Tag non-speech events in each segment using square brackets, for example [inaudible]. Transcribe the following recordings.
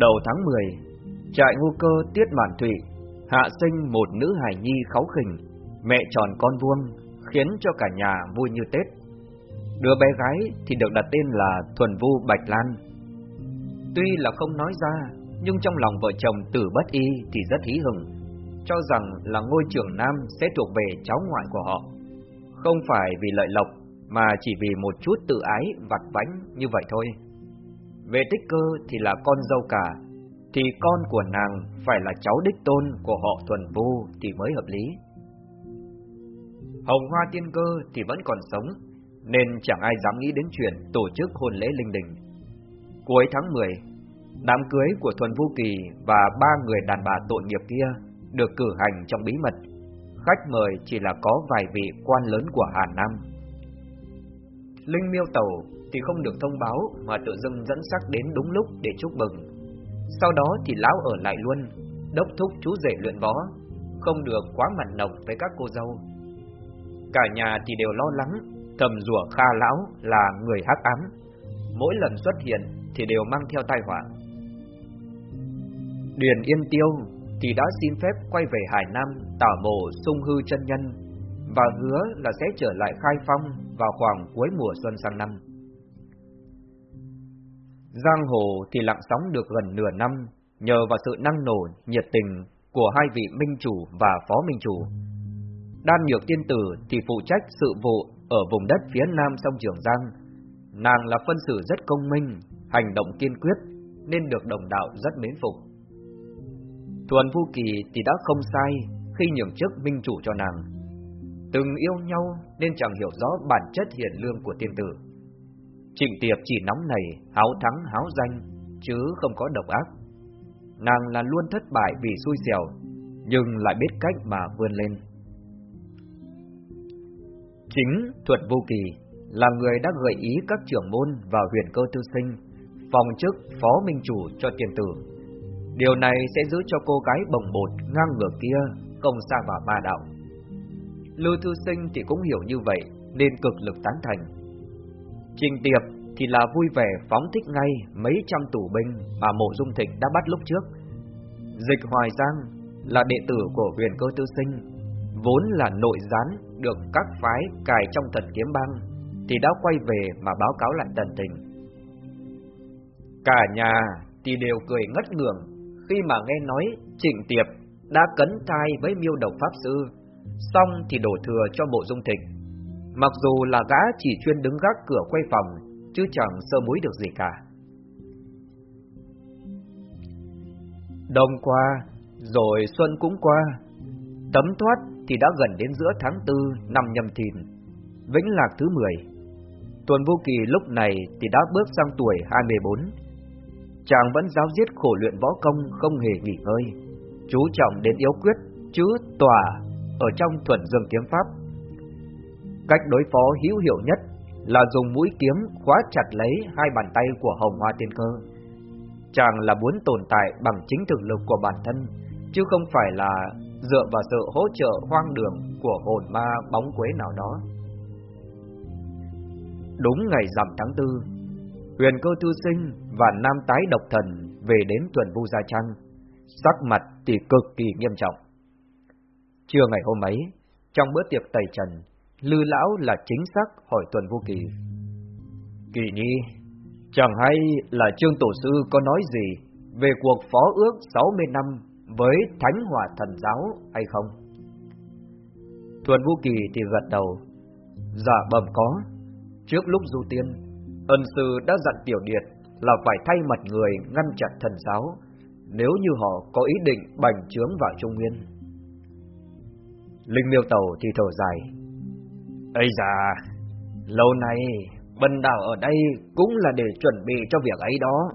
Đầu tháng 10, trại ngu cơ Tiết Mạn Thụy hạ sinh một nữ hài nhi kháu khỉnh, mẹ tròn con vuông, khiến cho cả nhà vui như Tết. Đứa bé gái thì được đặt tên là Thuần Vu Bạch Lan. Tuy là không nói ra, nhưng trong lòng vợ chồng Tử Bất Y thì rất hí hừng, cho rằng là ngôi trưởng nam sẽ thuộc về cháu ngoại của họ. Không phải vì lợi lộc, mà chỉ vì một chút tự ái vặt vãnh như vậy thôi. Về tích cơ thì là con dâu cả, thì con của nàng phải là cháu đích tôn của họ Thuần Vu thì mới hợp lý. Hồng Hoa Tiên Cơ thì vẫn còn sống, nên chẳng ai dám nghĩ đến chuyện tổ chức hôn lễ linh đình. Cuối tháng 10, đám cưới của Thuần Vu Kỳ và ba người đàn bà tội nghiệp kia được cử hành trong bí mật. Khách mời chỉ là có vài vị quan lớn của Hà Nam. Linh miêu tàu thì không được thông báo mà tự dưng dẫn sắc đến đúng lúc để chúc mừng. Sau đó thì lão ở lại luôn, đốc thúc chú rể luyện võ, không được quá mặn nồng với các cô dâu. Cả nhà thì đều lo lắng, thầm rủa Kha lão là người hắc ám. Mỗi lần xuất hiện thì đều mang theo tai họa. Điền Yên Tiêu thì đã xin phép quay về Hải Nam tảo mộ sung hư chân nhân và hứa là sẽ trở lại khai phong vào khoảng cuối mùa xuân sang năm. Giang hồ thì lặng sóng được gần nửa năm nhờ vào sự năng nổ, nhiệt tình của hai vị minh chủ và phó minh chủ. Đan Nhược Tiên Tử thì phụ trách sự vụ ở vùng đất phía nam sông Trường Giang. Nàng là phân xử rất công minh, hành động kiên quyết, nên được đồng đạo rất mến phục. Thuần Phu Kỳ thì đã không sai khi nhường chức minh chủ cho nàng. Từng yêu nhau nên chẳng hiểu rõ bản chất hiền lương của tiên tử. Trịnh Tiệp chỉ nóng nảy, háo thắng háo danh, chứ không có độc ác. Nàng là luôn thất bại vì xui xẻo, nhưng lại biết cách mà vươn lên. Chính Thuật Vô Kỳ là người đã gợi ý các trưởng môn vào huyền cơ tư sinh, phòng chức phó minh chủ cho tiền tử. Điều này sẽ giữ cho cô gái bồng bột ngang ngược kia không xa vào ma đạo. Lưu Thư Sinh thì cũng hiểu như vậy nên cực lực tán thành. Trình Tiệp thì là vui vẻ phóng thích ngay mấy trăm tù binh mà Mộ Dung Thịnh đã bắt lúc trước. Dịch Hoài Giang là đệ tử của huyền cơ tư sinh, vốn là nội gián được các phái cài trong thần kiếm băng, thì đã quay về mà báo cáo lại tần tình. Cả nhà thì đều cười ngất ngưởng khi mà nghe nói Trịnh Tiệp đã cấn thai với miêu độc pháp sư, xong thì đổ thừa cho Mộ Dung Thịnh. Mặc dù là gã chỉ chuyên đứng gác cửa quay phòng, chứ chẳng sơ múi được gì cả. Đông qua, rồi xuân cũng qua, tấm thoát thì đã gần đến giữa tháng tư năm nhâm thìn, vĩnh lạc thứ 10. Tuần vô kỳ lúc này thì đã bước sang tuổi 24. Chàng vẫn giáo diết khổ luyện võ công không hề nghỉ ngơi, chú trọng đến yếu quyết, chứ tòa ở trong thuần dương kiếm pháp. Cách đối phó hữu hiệu nhất là dùng mũi kiếm khóa chặt lấy hai bàn tay của hồng hoa tiên cơ. Chàng là muốn tồn tại bằng chính thực lực của bản thân, chứ không phải là dựa vào sự hỗ trợ hoang đường của hồn ma bóng quế nào đó. Đúng ngày rằm tháng tư, huyền cơ thư sinh và nam tái độc thần về đến tuần vu gia trăng, sắc mặt thì cực kỳ nghiêm trọng. Trưa ngày hôm ấy, trong bữa tiệc tẩy trần, Lư lão là chính xác hỏi tuần vô kỳ. Kỳ nhi, chẳng hay là Trương Tổ Sư có nói gì về cuộc phó ước 60 năm với Thánh Hòa Thần Giáo hay không? Thuần Vũ Kỳ thì gật đầu. Dạ bẩm có. Trước lúc du tiên, ân sư đã dặn tiểu điệt là phải thay mặt người ngăn chặn thần giáo nếu như họ có ý định bành trướng vào Trung Nguyên. Linh miêu tàu thì thở dài. Ây da, lâu nay bần đạo ở đây cũng là để chuẩn bị cho việc ấy đó.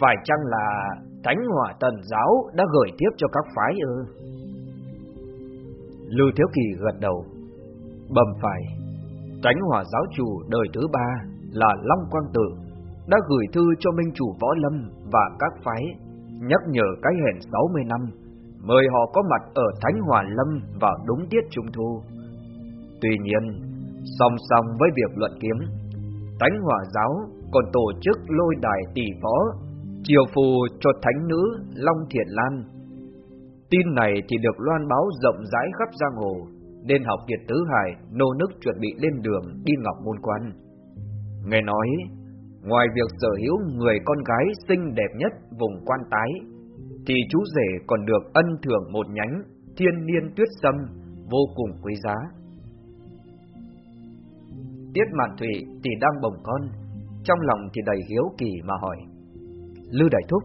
Phải chăng là Thánh Hỏa Tần Giáo đã gửi tiếp cho các phái ư? Lưu Thiếu Kỳ gật đầu. Bầm phải, Thánh Hỏa Giáo chủ đời thứ ba là Long Quang Tử đã gửi thư cho Minh Chủ Võ Lâm và các phái nhắc nhở cái hẹn 60 năm, mời họ có mặt ở Thánh Hỏa Lâm vào đúng tiết Trung Thu. Tuy nhiên, song song với việc luận kiếm, Thánh Hỏa Giáo còn tổ chức lôi đài tỷ võ triều phù cho thánh nữ Long Thiện Lan. Tin này thì được loan báo rộng rãi khắp giang hồ, nên học kiệt tứ hải nô nức chuẩn bị lên đường đi ngọc môn quan. Nghe nói, ngoài việc sở hữu người con gái xinh đẹp nhất vùng quan tái, thì chú rể còn được ân thưởng một nhánh thiên niên tuyết sâm vô cùng quý giá. Tiết Mạn thủy thì đang bồng con, trong lòng thì đầy hiếu kỳ mà hỏi. Lư Đại Thúc,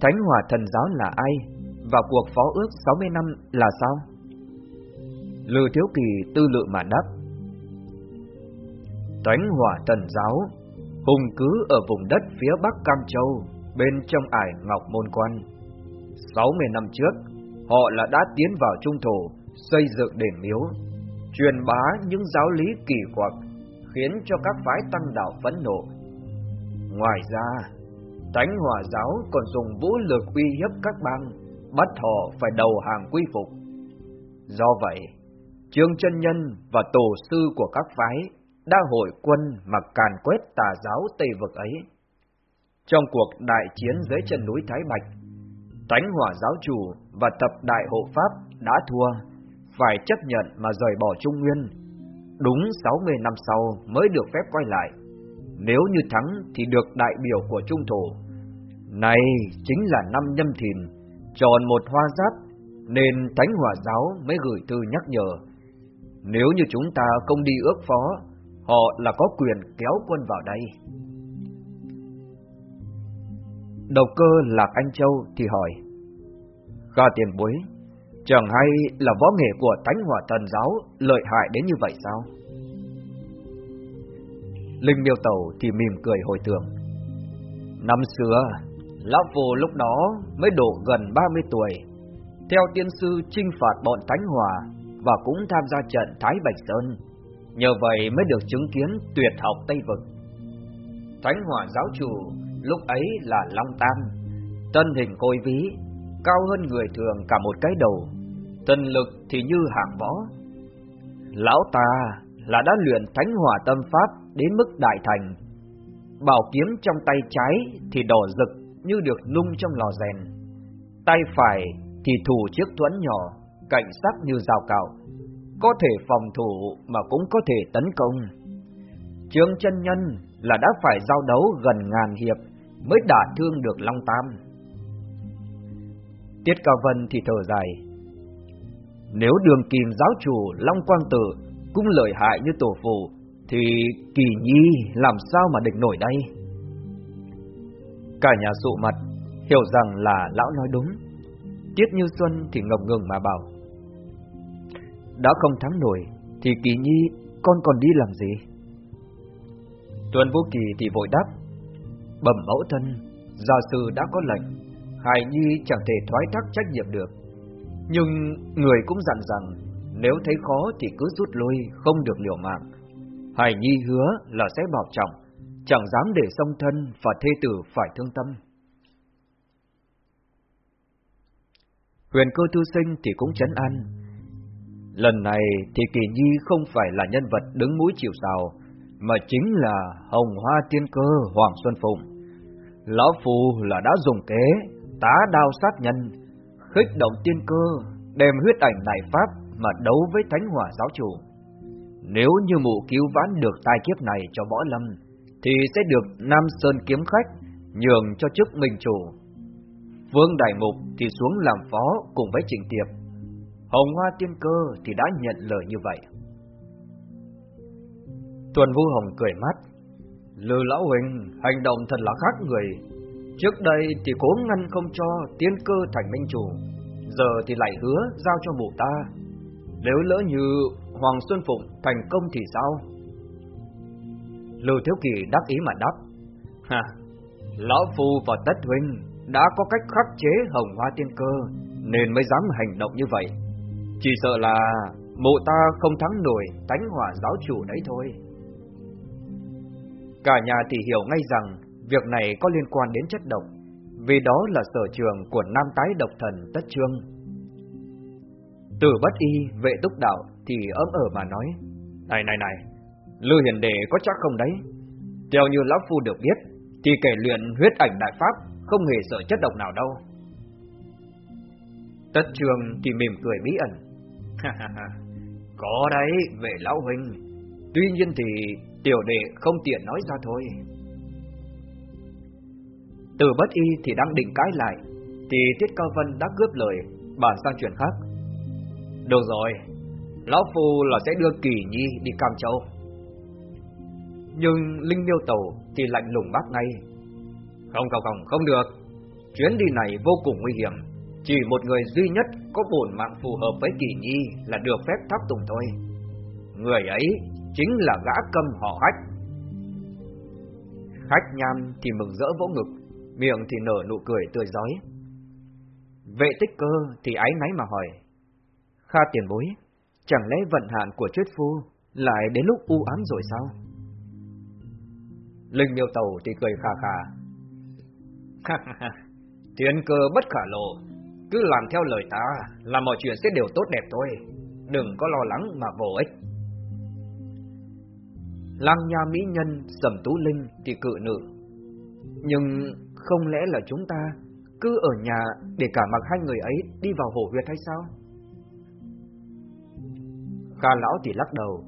Thánh Hòa Thần Giáo là ai? Và cuộc phó ước 60 năm là sao? Lư Thiếu Kỳ tư lự mà đáp. Thánh Hòa Thần Giáo hùng cứ ở vùng đất phía bắc Cam Châu, bên trong ải Ngọc Môn Quan. 60 năm trước, họ là đã tiến vào trung thổ, xây dựng đền miếu, truyền bá những giáo lý kỳ quặc, khiến cho các phái tăng đạo phẫn nộ. Ngoài ra, Thánh Hòa Giáo còn dùng vũ lực uy hiếp các bang, bắt họ phải đầu hàng quy phục. Do vậy, Trương chân Nhân và tổ sư của các phái đã hội quân mà càn quét tà giáo Tây Vực ấy. Trong cuộc đại chiến dưới chân núi Thái Bạch, Thánh Hỏa giáo chủ và tập đại hộ Pháp đã thua, phải chấp nhận mà rời bỏ Trung Nguyên. Đúng 60 năm sau mới được phép quay lại. Nếu như thắng thì được đại biểu của Trung Thổ. Này chính là năm nhâm thìn, tròn một hoa giáp, nên Thánh hòa giáo mới gửi thư nhắc nhở. Nếu như chúng ta không đi ước phó, họ là có quyền kéo quân vào đây. Đầu cơ Lạc Anh Châu thì hỏi Gà tiền bối Chẳng hay là võ nghệ của Thánh Hỏa Thần Giáo Lợi hại đến như vậy sao? Linh miêu tẩu thì mỉm cười hồi tưởng. Năm xưa Lão Phù lúc đó mới độ gần 30 tuổi. Theo tiên sư trinh phạt bọn Thánh Hỏa Và cũng tham gia trận Thái Bạch Sơn Nhờ vậy mới được chứng kiến tuyệt học Tây Vực. Thánh Hỏa giáo chủ lúc ấy là Long Tam, thân hình côi ví, cao hơn người thường cả một cái đầu, Thần lực thì như hạng võ. Lão ta là đã luyện thánh hỏa tâm pháp đến mức đại thành, bảo kiếm trong tay trái thì đỏ rực như được nung trong lò rèn, tay phải thì thủ chiếc thuẫn nhỏ, cạnh sắc như rào cạo, có thể phòng thủ mà cũng có thể tấn công. Trương chân nhân là đã phải giao đấu gần ngàn hiệp mới đả thương được Long Tam. Tiết Cao Vân thì thở dài. Nếu đường kìm giáo chủ Long Quang Tử cũng lợi hại như tổ phụ, thì kỳ nhi làm sao mà địch nổi đây? Cả nhà sụ mặt, hiểu rằng là lão nói đúng. Tiết Như Xuân thì ngập ngừng mà bảo. Đã không thắng nổi, thì kỳ nhi con còn đi làm gì? tuân Vô Kỳ thì vội đáp bẩm mẫu thân, gia sư đã có lệnh, hài Nhi chẳng thể thoái thác trách nhiệm được. Nhưng người cũng dặn rằng, nếu thấy khó thì cứ rút lui, không được liều mạng. Hải Nhi hứa là sẽ bảo trọng, chẳng dám để song thân và thê tử phải thương tâm. Huyền cơ thư sinh thì cũng chấn an. Lần này thì Kỳ Nhi không phải là nhân vật đứng mũi chịu sào, mà chính là Hồng Hoa Tiên Cơ Hoàng Xuân Phụng. Lão Phu là đã dùng kế, tá đao sát nhân, khích động tiên cơ, đem huyết ảnh đại pháp mà đấu với thánh hỏa giáo chủ. Nếu như mụ cứu vãn được tai kiếp này cho võ lâm, thì sẽ được Nam Sơn kiếm khách nhường cho chức minh chủ. Vương Đại Mục thì xuống làm phó cùng với Trình Tiệp. Hồng Hoa Tiên Cơ thì đã nhận lời như vậy. Tuần Vu Hồng cười mắt, Lư Lão Huỳnh hành động thật là khác người. Trước đây thì cố ngăn không cho tiên cơ thành minh chủ, giờ thì lại hứa giao cho mụ ta. Nếu lỡ như Hoàng Xuân Phụng thành công thì sao? Lưu Thiếu Kỳ đắc ý mà đáp. Ha, Lão Phu và Tất Huynh đã có cách khắc chế hồng hoa tiên cơ, nên mới dám hành động như vậy. Chỉ sợ là mụ ta không thắng nổi tánh hỏa giáo chủ đấy thôi. Cả nhà thì hiểu ngay rằng việc này có liên quan đến chất độc, vì đó là sở trường của nam tái độc thần Tất Trương. Từ bất y, vệ túc đạo thì ấm ở mà nói, Này này này, Lư Hiền Đệ có chắc không đấy? Theo như Lão Phu được biết, thì kẻ luyện huyết ảnh đại pháp không hề sợ chất độc nào đâu. Tất trường thì mỉm cười bí ẩn. [laughs] Có đấy, về lão huynh. Tuy nhiên thì tiểu đệ không tiện nói ra thôi. Từ bất y thì đang định cãi lại, thì Tiết Cao Vân đã cướp lời, bàn sang chuyện khác. Được rồi, Lão Phu là sẽ đưa Kỳ Nhi đi Cam Châu. Nhưng Linh Miêu Tàu thì lạnh lùng bác ngay. Không không không, không được. Chuyến đi này vô cùng nguy hiểm. Chỉ một người duy nhất có bổn mạng phù hợp với Kỳ Nhi là được phép tháp tùng thôi. Người ấy chính là gã cầm họ hách. Khách nham thì mừng rỡ vỗ ngực, miệng thì nở nụ cười tươi giói. Vệ tích cơ thì ái náy mà hỏi. Kha tiền bối, chẳng lẽ vận hạn của chuyết phu lại đến lúc u ám rồi sao? Linh miêu tàu thì cười khà khà. [laughs] tiền cơ bất khả lộ, cứ làm theo lời ta là mọi chuyện sẽ đều tốt đẹp thôi, đừng có lo lắng mà vô ích. Lăng nha mỹ nhân, sầm tú linh thì cự nữ. Nhưng không lẽ là chúng ta cứ ở nhà để cả mặc hai người ấy đi vào hổ huyệt hay sao? Kha lão thì lắc đầu.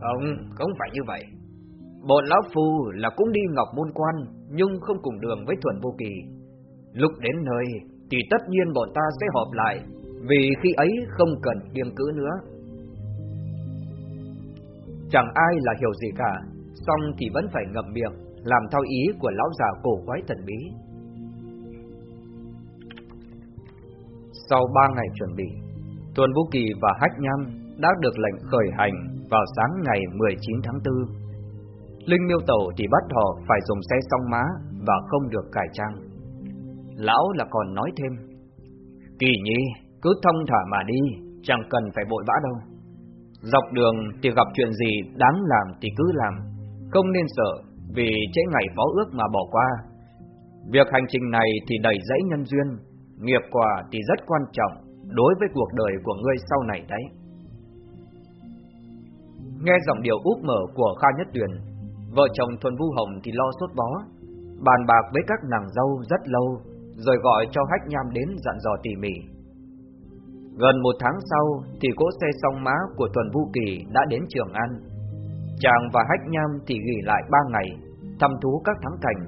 Không, không phải như vậy. Bọn lão phu là cũng đi ngọc môn quan, nhưng không cùng đường với thuần vô kỳ. Lúc đến nơi, thì tất nhiên bọn ta sẽ họp lại, vì khi ấy không cần kiêng cữ nữa. Chẳng ai là hiểu gì cả, xong thì vẫn phải ngậm miệng, làm theo ý của lão già cổ quái thần bí. Sau ba ngày chuẩn bị, Tuần Vũ Kỳ và Hách Nham đã được lệnh khởi hành vào sáng ngày 19 tháng 4. Linh miêu Tẩu thì bắt họ phải dùng xe song má và không được cải trang. Lão là còn nói thêm, Kỳ nhi, cứ thông thả mà đi, chẳng cần phải vội vã đâu. Dọc đường thì gặp chuyện gì đáng làm thì cứ làm, không nên sợ vì trễ ngày phó ước mà bỏ qua. Việc hành trình này thì đầy dẫy nhân duyên, nghiệp quả thì rất quan trọng đối với cuộc đời của ngươi sau này đấy. Nghe giọng điệu úp mở của Kha Nhất Tuyền, vợ chồng Thuần Vu Hồng thì lo sốt bó, bàn bạc với các nàng dâu rất lâu, rồi gọi cho Hách Nham đến dặn dò tỉ mỉ. Gần một tháng sau thì cỗ xe song má của Thuần Vu Kỳ đã đến Trường An. Chàng và Hách Nham thì nghỉ lại ba ngày, thăm thú các thắng cảnh.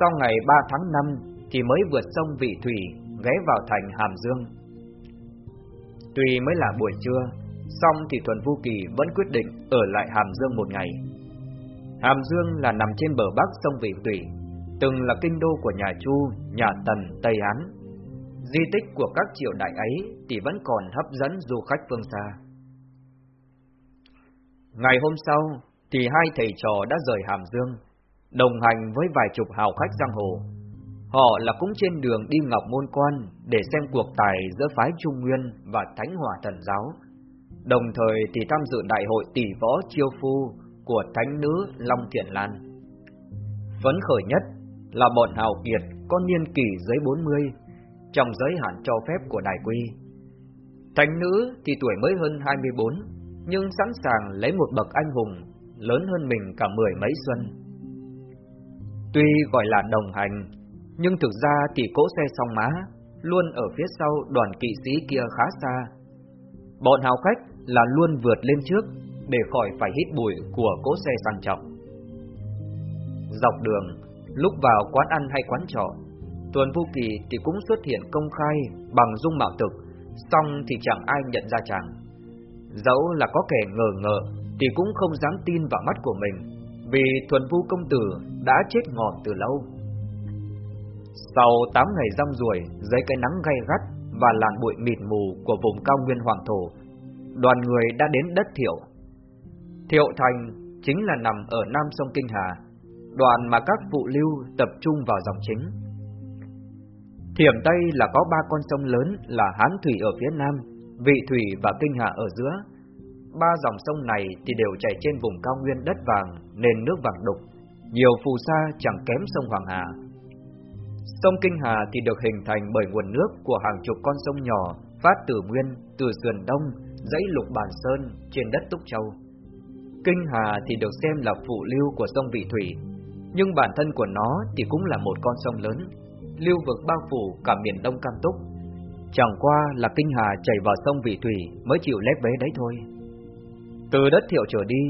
Sau ngày 3 tháng 5 thì mới vượt sông Vị Thủy, ghé vào thành Hàm Dương. Tuy mới là buổi trưa, Xong thì Thuần Vu Kỳ vẫn quyết định ở lại Hàm Dương một ngày. Hàm Dương là nằm trên bờ bắc sông Vị thủy, từng là kinh đô của nhà Chu, nhà Tần, Tây Hán. Di tích của các triều đại ấy thì vẫn còn hấp dẫn du khách phương xa. Ngày hôm sau thì hai thầy trò đã rời Hàm Dương, đồng hành với vài chục hào khách giang hồ. Họ là cũng trên đường đi Ngọc Môn Quan để xem cuộc tài giữa phái Trung Nguyên và Thánh Hòa Thần Giáo đồng thời thì tham dự đại hội tỷ võ chiêu phu của thánh nữ Long Thiện Lan. Phấn khởi nhất là bọn hào kiệt có niên kỷ dưới 40, trong giới hạn cho phép của đại quy. Thánh nữ thì tuổi mới hơn 24, nhưng sẵn sàng lấy một bậc anh hùng lớn hơn mình cả mười mấy xuân. Tuy gọi là đồng hành, nhưng thực ra thì cỗ xe song má luôn ở phía sau đoàn kỵ sĩ kia khá xa. Bọn hào khách là luôn vượt lên trước để khỏi phải hít bụi của cỗ xe sang trọng. Dọc đường, lúc vào quán ăn hay quán trọ, Tuần Vũ Kỳ thì cũng xuất hiện công khai bằng dung mạo thực, xong thì chẳng ai nhận ra chàng. Dẫu là có kẻ ngờ ngờ, thì cũng không dám tin vào mắt của mình, vì Thuần Vu công tử đã chết ngọn từ lâu. Sau 8 ngày rong ruổi dưới cái nắng gay gắt và làn bụi mịt mù của vùng cao nguyên hoàng thổ, đoàn người đã đến đất Thiệu. Thiệu Thành chính là nằm ở nam sông Kinh Hà, đoàn mà các phụ lưu tập trung vào dòng chính. Thiểm Tây là có ba con sông lớn là Hán Thủy ở phía nam, Vị Thủy và Kinh Hà ở giữa. Ba dòng sông này thì đều chảy trên vùng cao nguyên đất vàng, nền nước vàng đục, nhiều phù sa chẳng kém sông Hoàng Hà. Sông Kinh Hà thì được hình thành bởi nguồn nước của hàng chục con sông nhỏ phát từ nguyên, từ sườn đông dãy lục bàn sơn trên đất Túc Châu. Kinh Hà thì được xem là phụ lưu của sông Vị Thủy, nhưng bản thân của nó thì cũng là một con sông lớn. lưu vực bao phủ cả miền Đông Cam Túc. Chẳng qua là kinh hà chảy vào sông Vị Thủy mới chịu lép vế đấy thôi. Từ đất thiệu trở đi,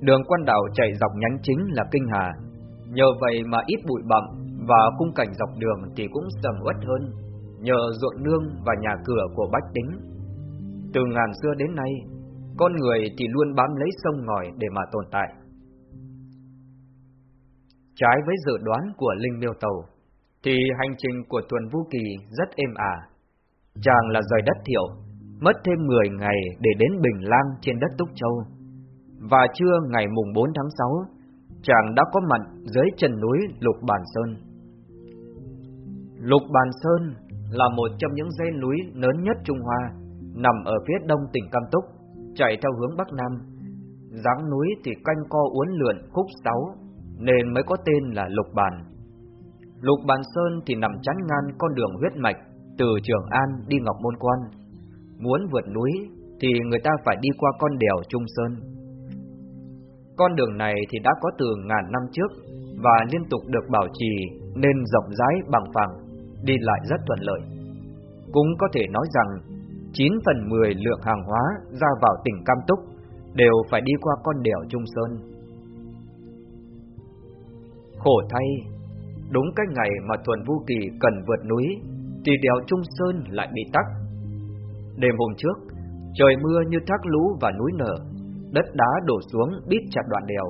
đường quan đảo chạy dọc nhánh chính là kinh hà. Nhờ vậy mà ít bụi bặm và khung cảnh dọc đường thì cũng sầm uất hơn, nhờ ruộng nương và nhà cửa của bách tính. Từ ngàn xưa đến nay, con người thì luôn bám lấy sông ngòi để mà tồn tại. Trái với dự đoán của Linh Miêu Tàu, thì hành trình của tuần Vũ Kỳ rất êm ả. Chàng là rời đất thiệu, mất thêm 10 ngày để đến Bình Lang trên đất Túc Châu. Và trưa ngày mùng 4 tháng 6, chàng đã có mặt dưới chân núi Lục Bàn Sơn. Lục Bàn Sơn là một trong những dãy núi lớn nhất Trung Hoa, nằm ở phía đông tỉnh Cam Túc, chạy theo hướng Bắc Nam. dáng núi thì canh co uốn lượn khúc sáu, nên mới có tên là Lục Bàn. Lục Bàn Sơn thì nằm chắn ngang con đường huyết mạch từ Trường An đi Ngọc Môn Quan. Muốn vượt núi thì người ta phải đi qua con đèo Trung Sơn. Con đường này thì đã có từ ngàn năm trước và liên tục được bảo trì nên rộng rãi bằng phẳng, đi lại rất thuận lợi. Cũng có thể nói rằng 9 phần 10 lượng hàng hóa ra vào tỉnh Cam Túc đều phải đi qua con đèo Trung Sơn. Khổ thay, đúng cách ngày mà Thuần Vu Kỳ cần vượt núi thì đèo Trung Sơn lại bị tắc. Đêm hôm trước, trời mưa như thác lũ và núi nở, đất đá đổ xuống bít chặt đoạn đèo.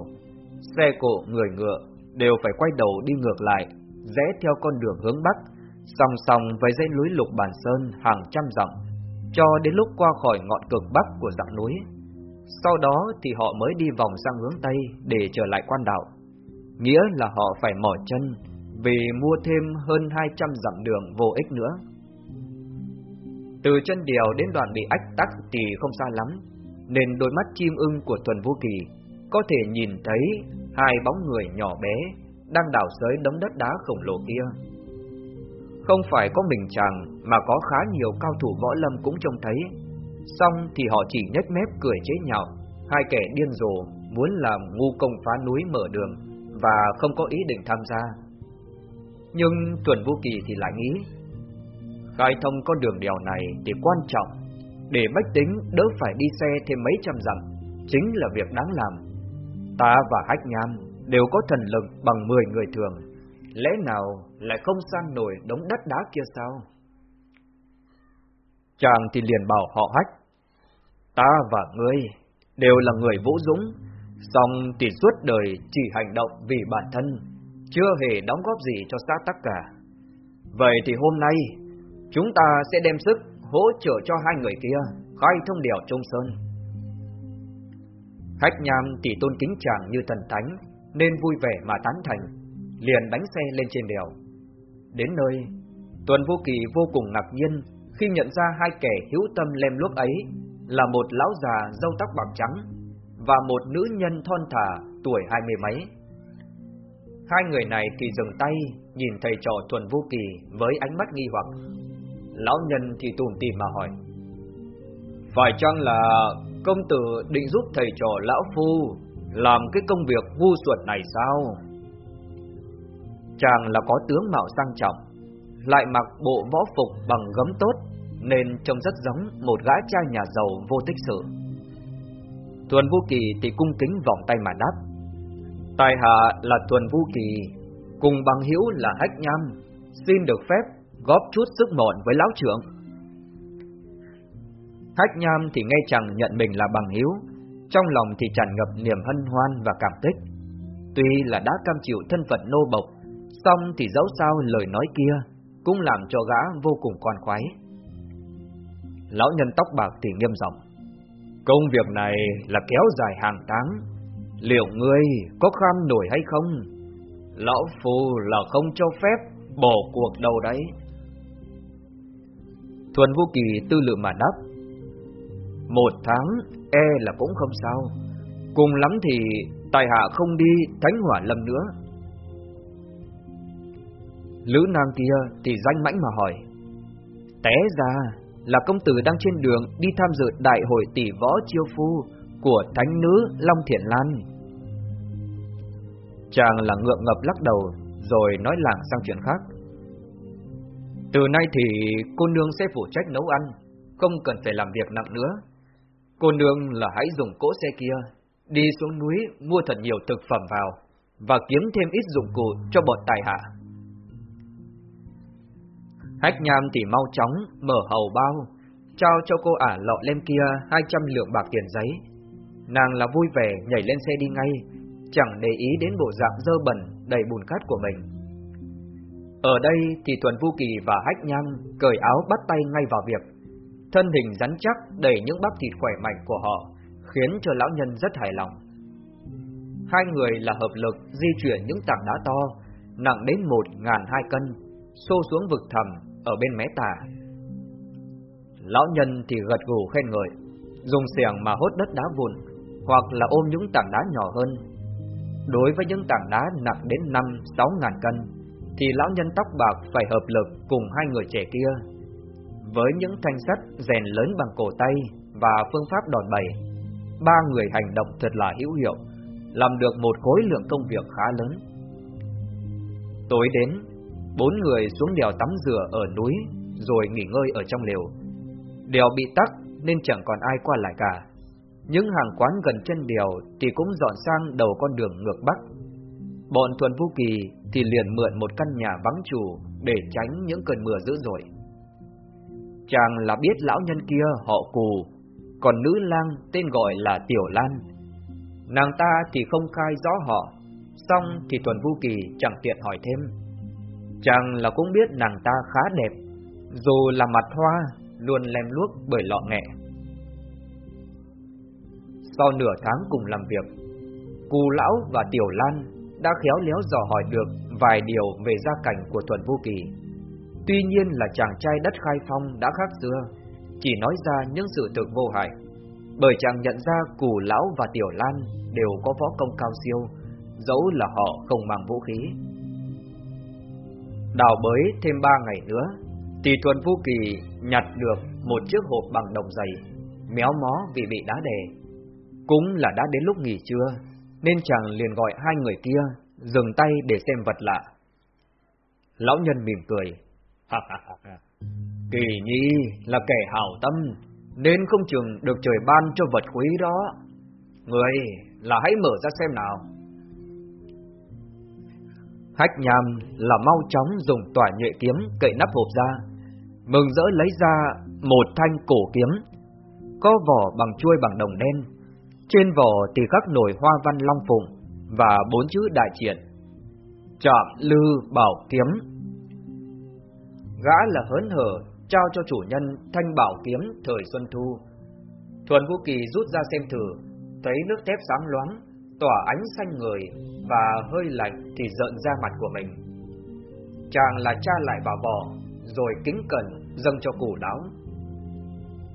Xe cộ, người ngựa đều phải quay đầu đi ngược lại, rẽ theo con đường hướng Bắc, song song với dãy núi Lục Bản Sơn hàng trăm dặm, cho đến lúc qua khỏi ngọn cực Bắc của dãy núi. Sau đó thì họ mới đi vòng sang hướng Tây để trở lại quan đạo. Nghĩa là họ phải mỏi chân vì mua thêm hơn 200 dặm đường vô ích nữa. Từ chân đèo đến đoạn bị ách tắc thì không xa lắm, nên đôi mắt chim ưng của Tuần Vũ Kỳ có thể nhìn thấy hai bóng người nhỏ bé đang đào xới đống đất đá khổng lồ kia. Không phải có mình chàng mà có khá nhiều cao thủ võ lâm cũng trông thấy. Xong thì họ chỉ nhếch mép cười chế nhạo, hai kẻ điên rồ muốn làm ngu công phá núi mở đường và không có ý định tham gia. Nhưng Tuần Vũ Kỳ thì lại nghĩ, khai thông con đường đèo này thì quan trọng, để bách tính đỡ phải đi xe thêm mấy trăm dặm, chính là việc đáng làm. Ta và Hách Nham đều có thần lực bằng 10 người thường, lẽ nào lại không san nổi đống đất đá kia sao? Chàng thì liền bảo họ Hách, ta và ngươi đều là người vũ dũng, song thì suốt đời chỉ hành động vì bản thân, chưa hề đóng góp gì cho xã tắc cả. Vậy thì hôm nay, chúng ta sẽ đem sức hỗ trợ cho hai người kia khai thông đèo Trung Sơn. Hách Nham tỷ tôn kính chàng như thần thánh, nên vui vẻ mà tán thành, liền đánh xe lên trên đèo. Đến nơi, Tuần Vô Kỳ vô cùng ngạc nhiên khi nhận ra hai kẻ hữu tâm lem lúc ấy là một lão già râu tóc bạc trắng và một nữ nhân thon thả tuổi hai mươi mấy. Hai người này thì dừng tay nhìn thầy trò Thuần Vô Kỳ với ánh mắt nghi hoặc. Lão nhân thì tủm tỉm mà hỏi: "Phải chăng là công tử định giúp thầy trò lão phu làm cái công việc ngu xuẩn này sao?" Chàng là có tướng mạo sang trọng, lại mặc bộ võ phục bằng gấm tốt, nên trông rất giống một gã trai nhà giàu vô tích sự. Tuần Vũ Kỳ thì cung kính vòng tay mà đáp. Tài hạ là Tuần Vũ Kỳ, cùng bằng hữu là Hách Nham, xin được phép góp chút sức mọn với lão trưởng. Hách Nham thì ngay chẳng nhận mình là bằng hữu, trong lòng thì tràn ngập niềm hân hoan và cảm kích. Tuy là đã cam chịu thân phận nô bộc, xong thì dẫu sao lời nói kia cũng làm cho gã vô cùng quan khoái. Lão nhân tóc bạc thì nghiêm giọng Công việc này là kéo dài hàng tháng Liệu ngươi có kham nổi hay không? Lão Phu là không cho phép bỏ cuộc đâu đấy Thuần Vô Kỳ tư lự mà đáp, Một tháng e là cũng không sao. Cùng lắm thì tài hạ không đi thánh hỏa lâm nữa. Lữ nam kia thì danh mãnh mà hỏi, Té ra là công tử đang trên đường đi tham dự đại hội tỷ võ chiêu phu của thánh nữ Long Thiện Lan. Chàng là ngượng ngập lắc đầu rồi nói lảng sang chuyện khác. Từ nay thì cô nương sẽ phụ trách nấu ăn, không cần phải làm việc nặng nữa. Cô nương là hãy dùng cỗ xe kia, đi xuống núi mua thật nhiều thực phẩm vào, và kiếm thêm ít dụng cụ cho bọn tài hạ. Hách nham thì mau chóng mở hầu bao, trao cho cô ả lọ lem kia 200 lượng bạc tiền giấy. Nàng là vui vẻ nhảy lên xe đi ngay, chẳng để ý đến bộ dạng dơ bẩn đầy bùn cát của mình. Ở đây thì Tuần Vũ Kỳ và Hách Nham cởi áo bắt tay ngay vào việc. Thân hình rắn chắc đầy những bắp thịt khỏe mạnh của họ, khiến cho lão nhân rất hài lòng. Hai người là hợp lực di chuyển những tảng đá to, nặng đến một ngàn hai cân, xô xuống vực thẳm ở bên mé tà. Lão nhân thì gật gù khen ngợi, dùng xẻng mà hốt đất đá vụn, hoặc là ôm những tảng đá nhỏ hơn. Đối với những tảng đá nặng đến năm sáu ngàn cân, thì lão nhân tóc bạc phải hợp lực cùng hai người trẻ kia. Với những thanh sắt rèn lớn bằng cổ tay và phương pháp đòn bẩy, ba người hành động thật là hữu hiệu, làm được một khối lượng công việc khá lớn. Tối đến, bốn người xuống đèo tắm rửa ở núi, rồi nghỉ ngơi ở trong lều. Đèo bị tắc nên chẳng còn ai qua lại cả. Những hàng quán gần chân đèo thì cũng dọn sang đầu con đường ngược bắc. Bọn Thuần Vũ Kỳ thì liền mượn một căn nhà vắng chủ để tránh những cơn mưa dữ dội. Chàng là biết lão nhân kia họ cù, còn nữ lang tên gọi là Tiểu Lan. Nàng ta thì không khai rõ họ, xong thì Thuần Vu Kỳ chẳng tiện hỏi thêm. Chàng là cũng biết nàng ta khá đẹp, dù là mặt hoa, luôn lem luốc bởi lọ nghẹ. Sau nửa tháng cùng làm việc, Cù Lão và Tiểu Lan đã khéo léo dò hỏi được vài điều về gia cảnh của thuần Vô Kỳ. Tuy nhiên là chàng trai đất khai phong đã khác xưa, chỉ nói ra những sự thực vô hại, bởi chàng nhận ra Cù Lão và Tiểu Lan đều có võ công cao siêu, dẫu là họ không mang vũ khí. Đào bới thêm ba ngày nữa, thì thuần Vô Kỳ nhặt được một chiếc hộp bằng đồng dày, méo mó vì bị đá đè. Cũng là đã đến lúc nghỉ trưa, nên chàng liền gọi hai người kia dừng tay để xem vật lạ. Lão nhân mỉm cười. Kỳ nhi là kẻ hảo tâm, nên không chừng được trời ban cho vật quý đó. Người là hãy mở ra xem nào. Hách nham là mau chóng dùng tỏa nhuệ kiếm cậy nắp hộp ra, mừng rỡ lấy ra một thanh cổ kiếm, có vỏ bằng chuôi bằng đồng đen. Trên vỏ thì khắc nổi hoa văn long phụng và bốn chữ đại triển. Trạm lư bảo kiếm Gã là hớn hở trao cho chủ nhân thanh bảo kiếm thời Xuân Thu. Thuần Vũ Kỳ rút ra xem thử, thấy nước thép sáng loáng, tỏa ánh xanh người và hơi lạnh thì giận ra mặt của mình. Chàng là cha lại vào vỏ, rồi kính cẩn dâng cho củ đáo.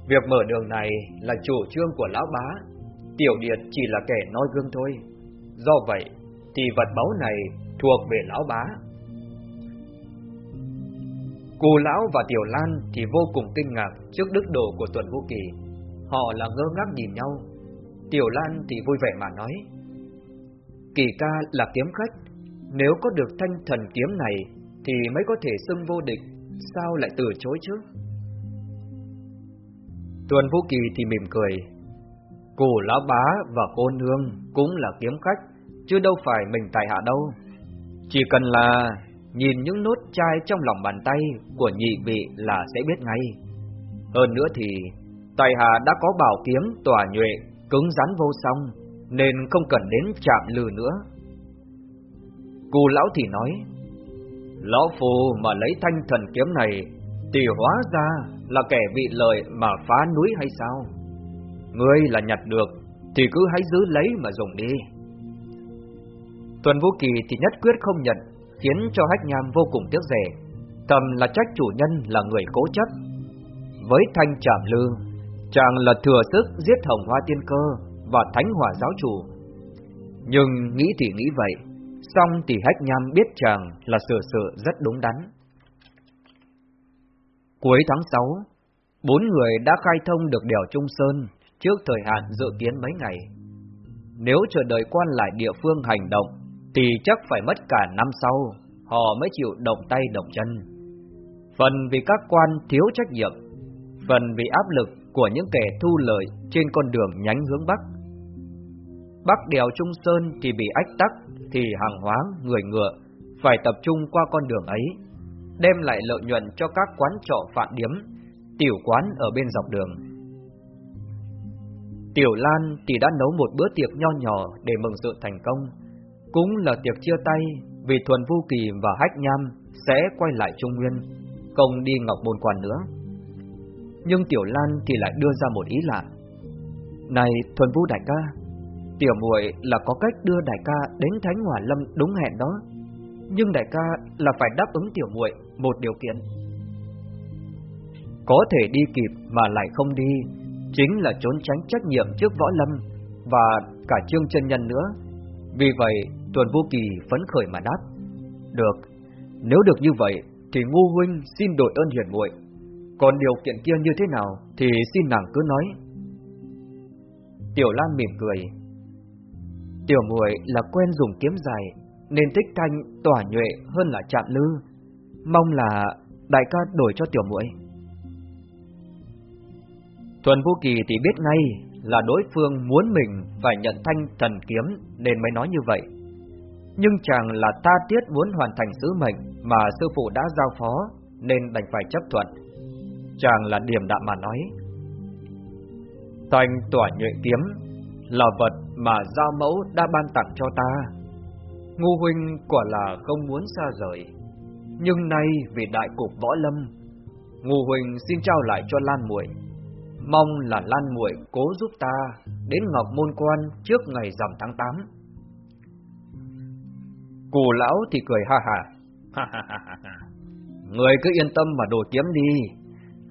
Việc mở đường này là chủ trương của lão bá, tiểu điệt chỉ là kẻ nói gương thôi. Do vậy thì vật báu này thuộc về lão bá. Cù lão và Tiểu Lan thì vô cùng kinh ngạc trước đức độ của Tuần Vũ Kỳ. Họ là ngơ ngác nhìn nhau. Tiểu Lan thì vui vẻ mà nói. Kỳ ca là kiếm khách, nếu có được thanh thần kiếm này thì mới có thể xưng vô địch, sao lại từ chối chứ? Tuần Vũ Kỳ thì mỉm cười. Cổ lão bá và cô nương cũng là kiếm khách, chứ đâu phải mình tài hạ đâu. Chỉ cần là nhìn những nốt chai trong lòng bàn tay của nhị vị là sẽ biết ngay. Hơn nữa thì, tài hạ đã có bảo kiếm tỏa nhuệ, cứng rắn vô song, nên không cần đến chạm lừa nữa. Cù lão thì nói, Lão phù mà lấy thanh thần kiếm này, thì hóa ra là kẻ vị lợi mà phá núi hay sao? Ngươi là nhặt được, thì cứ hãy giữ lấy mà dùng đi. Tuần Vũ Kỳ thì nhất quyết không nhận, khiến cho Hách Nham vô cùng tiếc rẻ. Tầm là trách chủ nhân là người cố chấp. Với thanh trảm lư, chàng là thừa sức giết hồng hoa tiên cơ và thánh hỏa giáo chủ. Nhưng nghĩ thì nghĩ vậy, xong thì Hách Nham biết chàng là sự sự rất đúng đắn. Cuối tháng 6, bốn người đã khai thông được đèo Trung Sơn trước thời hạn dự kiến mấy ngày. Nếu chờ đợi quan lại địa phương hành động thì chắc phải mất cả năm sau, họ mới chịu động tay động chân. Phần vì các quan thiếu trách nhiệm, phần vì áp lực của những kẻ thu lợi trên con đường nhánh hướng Bắc. Bắc đèo Trung Sơn thì bị ách tắc, thì hàng hóa, người ngựa phải tập trung qua con đường ấy, đem lại lợi nhuận cho các quán trọ phạn điếm, tiểu quán ở bên dọc đường. Tiểu Lan thì đã nấu một bữa tiệc nho nhỏ để mừng sự thành công, cũng là tiệc chia tay vì Thuần Vu Kỳ và Hách Nham sẽ quay lại Trung Nguyên, không đi Ngọc Môn Quan nữa. Nhưng Tiểu Lan thì lại đưa ra một ý lạ. Này Thuần Vu đại ca, Tiểu muội là có cách đưa đại ca đến Thánh Hỏa Lâm đúng hẹn đó, nhưng đại ca là phải đáp ứng Tiểu muội một điều kiện. Có thể đi kịp mà lại không đi, chính là trốn tránh trách nhiệm trước Võ Lâm và cả Trương Chân Nhân nữa. Vì vậy, Tuần Vô Kỳ phấn khởi mà đáp: "Được, nếu được như vậy thì Ngô huynh xin đổi ơn hiền muội. Còn điều kiện kia như thế nào thì xin nàng cứ nói." Tiểu Lan mỉm cười, Tiểu muội là quen dùng kiếm dài nên thích thanh tỏa nhuệ hơn là chạm lư. Mong là đại ca đổi cho tiểu muội. Thuần Vũ Kỳ thì biết ngay là đối phương muốn mình phải nhận thanh thần kiếm nên mới nói như vậy. Nhưng chàng là ta tiết muốn hoàn thành sứ mệnh mà sư phụ đã giao phó nên đành phải chấp thuận. Chàng là điểm đạm mà nói. Thanh tỏa nhuệ kiếm là vật mà giao mẫu đã ban tặng cho ta. Ngu huynh quả là không muốn xa rời, nhưng nay vì đại cục võ lâm, Ngu huynh xin trao lại cho Lan muội. Mong là Lan muội cố giúp ta đến Ngọc Môn Quan trước ngày rằm tháng 8. Cù lão thì cười ha ha. [laughs] Người cứ yên tâm mà đồ kiếm đi.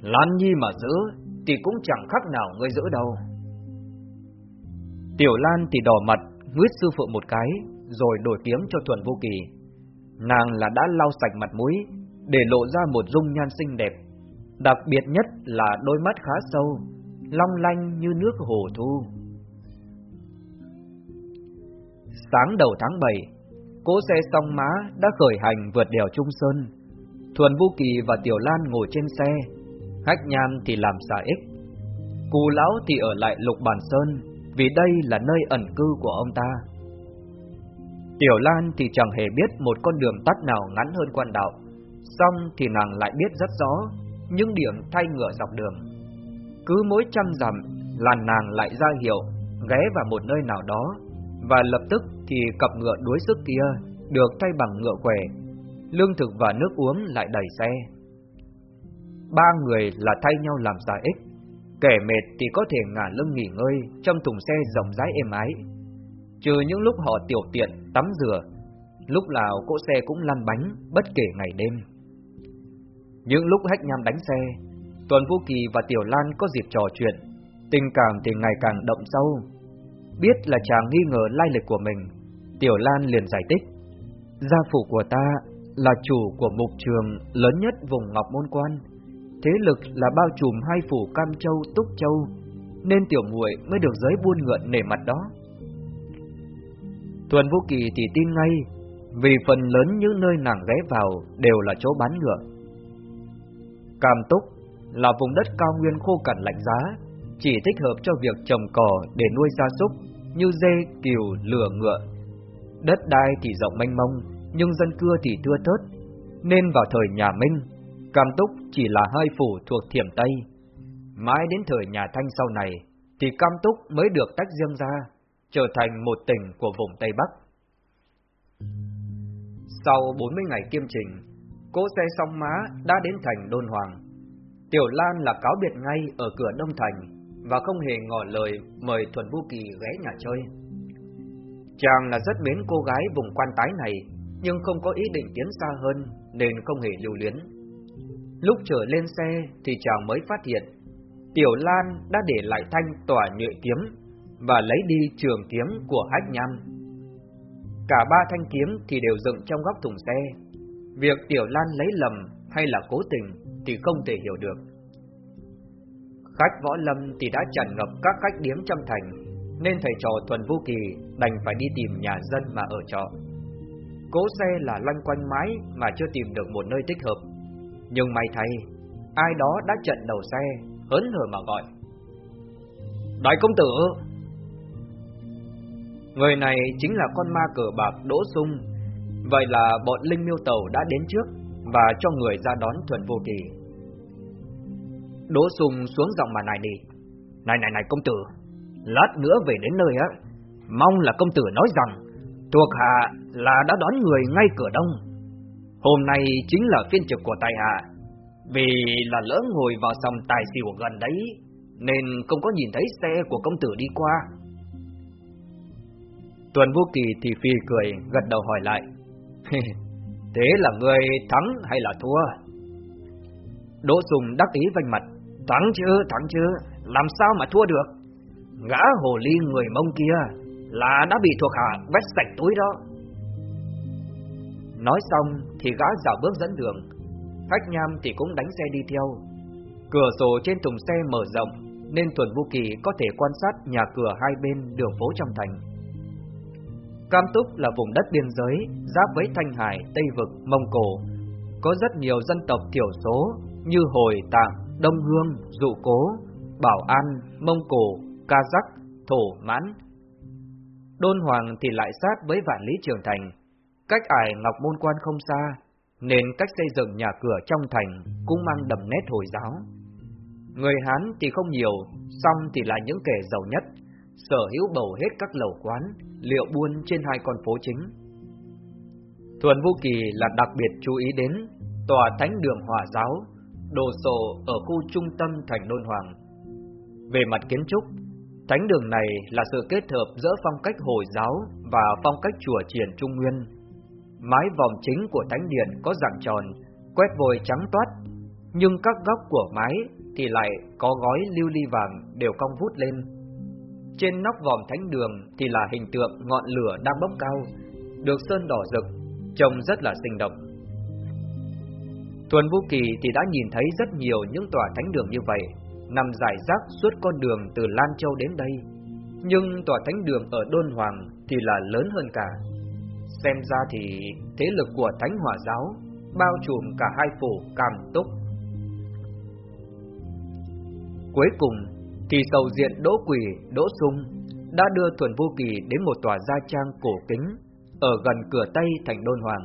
Lan Nhi mà giữ thì cũng chẳng khác nào người giữ đâu. Tiểu Lan thì đỏ mặt, nguyết sư phụ một cái, rồi đổi kiếm cho Thuần Vô Kỳ. Nàng là đã lau sạch mặt mũi, để lộ ra một dung nhan xinh đẹp. Đặc biệt nhất là đôi mắt khá sâu, long lanh như nước hồ thu. Sáng đầu tháng 7, cỗ xe song má đã khởi hành vượt đèo Trung Sơn. Thuần Vũ Kỳ và Tiểu Lan ngồi trên xe, Hách Nham thì làm xà ích. Cù lão thì ở lại Lục Bản Sơn vì đây là nơi ẩn cư của ông ta. Tiểu Lan thì chẳng hề biết một con đường tắt nào ngắn hơn quan đạo, xong thì nàng lại biết rất rõ những điểm thay ngựa dọc đường. Cứ mỗi trăm dặm là nàng lại ra hiệu ghé vào một nơi nào đó, và lập tức thì cặp ngựa đuối sức kia được thay bằng ngựa què, lương thực và nước uống lại đầy xe. Ba người là thay nhau làm giải ích, Kẻ mệt thì có thể ngả lưng nghỉ ngơi trong thùng xe rộng rãi êm ái. Trừ những lúc họ tiểu tiện, tắm rửa, lúc nào cỗ xe cũng lăn bánh bất kể ngày đêm. Những lúc hách nham đánh xe, Tuần Vũ Kỳ và Tiểu Lan có dịp trò chuyện, tình cảm thì ngày càng đậm sâu. Biết là chàng nghi ngờ lai lịch của mình, Tiểu Lan liền giải thích. Gia phủ của ta là chủ của mục trường lớn nhất vùng Ngọc Môn Quan, thế lực là bao trùm hai phủ Cam Châu, Túc Châu, nên tiểu muội mới được giới buôn ngượn nể mặt đó. Tuần Vũ Kỳ thì tin ngay, vì phần lớn những nơi nàng ghé vào đều là chỗ bán ngựa. Cam Túc là vùng đất cao nguyên khô cằn lạnh giá, chỉ thích hợp cho việc trồng cỏ để nuôi gia súc như dê, cừu, lừa ngựa. Đất đai thì rộng mênh mông, nhưng dân cư thì thưa thớt, nên vào thời nhà Minh, Cam Túc chỉ là hai phủ thuộc Thiểm Tây. Mãi đến thời nhà Thanh sau này, thì Cam Túc mới được tách riêng ra, trở thành một tỉnh của vùng Tây Bắc. Sau 40 ngày kiêm trình, cỗ xe song má đã đến thành Đôn Hoàng. Tiểu Lan là cáo biệt ngay ở cửa Đông Thành và không hề ngỏ lời mời Thuần Vũ Kỳ ghé nhà chơi. Chàng là rất mến cô gái vùng quan tái này, nhưng không có ý định tiến xa hơn nên không hề lưu luyến. Lúc trở lên xe thì chàng mới phát hiện Tiểu Lan đã để lại thanh tỏa nhuệ kiếm và lấy đi trường kiếm của Hách Nham. Cả ba thanh kiếm thì đều dựng trong góc thùng xe. Việc Tiểu Lan lấy lầm hay là cố tình thì không thể hiểu được. Khách võ lâm thì đã tràn ngập các khách điếm trong thành, nên thầy trò Thuần Vũ Kỳ đành phải đi tìm nhà dân mà ở trọ. Cố xe là loanh quanh mái mà chưa tìm được một nơi thích hợp Nhưng may thay, ai đó đã trận đầu xe, hớn hở mà gọi. Đại công tử! Người này chính là con ma cờ bạc Đỗ Sung. Vậy là bọn Linh Miêu Tàu đã đến trước và cho người ra đón Thuần Vô Kỳ. Đỗ sùng xuống giọng mà này đi. Này này này công tử, lát nữa về đến nơi á, mong là công tử nói rằng thuộc hạ là đã đón người ngay cửa đông. Hôm nay chính là phiên trực của tài hạ, vì là lỡ ngồi vào sòng tài xỉu gần đấy, nên không có nhìn thấy xe của công tử đi qua. Tuần Vô Kỳ thì phi cười, gật đầu hỏi lại. [laughs] Thế là người thắng hay là thua? Đỗ Sùng đắc ý vành mặt. Thắng chứ, thắng chứ, làm sao mà thua được? Gã hồ ly người mông kia là đã bị thuộc hạ vét sạch túi đó. Nói xong thì gã dạo bước dẫn đường, khách nham thì cũng đánh xe đi theo. Cửa sổ trên thùng xe mở rộng nên Tuần Vũ Kỳ có thể quan sát nhà cửa hai bên đường phố trong thành. Cam Túc là vùng đất biên giới giáp với Thanh Hải, Tây Vực, Mông Cổ. Có rất nhiều dân tộc thiểu số như Hồi, Tạng, Đông Hương, Dụ Cố, Bảo An, Mông Cổ, Ca Thổ, Mãn. Đôn Hoàng thì lại sát với Vạn Lý Trường Thành, cách ải Ngọc Môn Quan không xa, nên cách xây dựng nhà cửa trong thành cũng mang đậm nét Hồi giáo. Người Hán thì không nhiều, song thì là những kẻ giàu nhất, sở hữu bầu hết các lầu quán, liệu buôn trên hai con phố chính. Thuần Vũ Kỳ là đặc biệt chú ý đến tòa thánh đường hỏa giáo, đồ sộ ở khu trung tâm thành Nôn Hoàng. Về mặt kiến trúc, thánh đường này là sự kết hợp giữa phong cách Hồi giáo và phong cách chùa triển Trung Nguyên. Mái vòng chính của thánh điện có dạng tròn, quét vôi trắng toát, nhưng các góc của mái thì lại có gói lưu ly vàng đều cong vút lên. Trên nóc vòm thánh đường thì là hình tượng ngọn lửa đang bốc cao, được sơn đỏ rực, trông rất là sinh động. Tuần Vũ Kỳ thì đã nhìn thấy rất nhiều những tòa thánh đường như vậy, nằm rải rác suốt con đường từ Lan Châu đến đây. Nhưng tòa thánh đường ở Đôn Hoàng thì là lớn hơn cả. Xem ra thì thế lực của Thánh Hỏa Giáo bao trùm cả hai phủ Cam Túc. Cuối cùng thì sầu diện Đỗ Quỷ, Đỗ Sung đã đưa Thuần Vô Kỳ đến một tòa gia trang cổ kính ở gần cửa Tây thành Đôn Hoàng.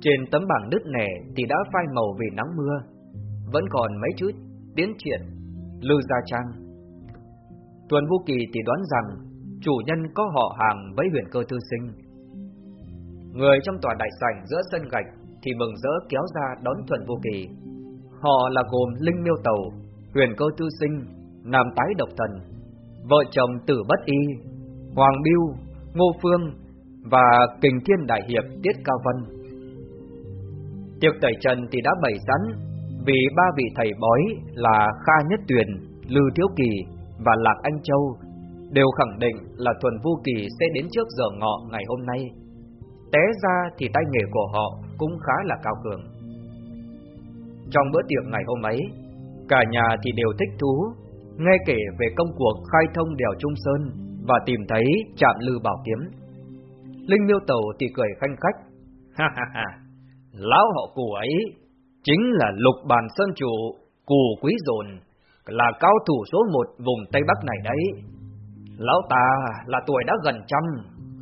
Trên tấm bảng nứt nẻ thì đã phai màu vì nắng mưa, vẫn còn mấy chữ tiến triển, Lư Gia Trang. Tuần Vô Kỳ thì đoán rằng chủ nhân có họ hàng với huyền cơ thư sinh. Người trong tòa đại sảnh giữa sân gạch thì mừng rỡ kéo ra đón Thuần Vô Kỳ. Họ là gồm Linh Miêu Tàu, huyền cơ tư sinh, nam tái độc thần, vợ chồng tử bất y, Hoàng Biêu, Ngô Phương và kình thiên đại hiệp Tiết Cao Vân. Tiệc tẩy trần thì đã bày sẵn vì ba vị thầy bói là Kha Nhất Tuyền, Lư Thiếu Kỳ và Lạc Anh Châu đều khẳng định là Thuần Vu Kỳ sẽ đến trước giờ ngọ ngày hôm nay. Té ra thì tay nghề của họ cũng khá là cao cường. Trong bữa tiệc ngày hôm ấy, cả nhà thì đều thích thú, nghe kể về công cuộc khai thông đèo Trung Sơn và tìm thấy trạm lư bảo kiếm. Linh Miêu Tẩu thì cười khanh khách, ha ha ha, lão họ cụ ấy chính là lục bàn sơn chủ, cù quý dồn, là cao thủ số một vùng Tây Bắc này đấy. Lão ta là tuổi đã gần trăm,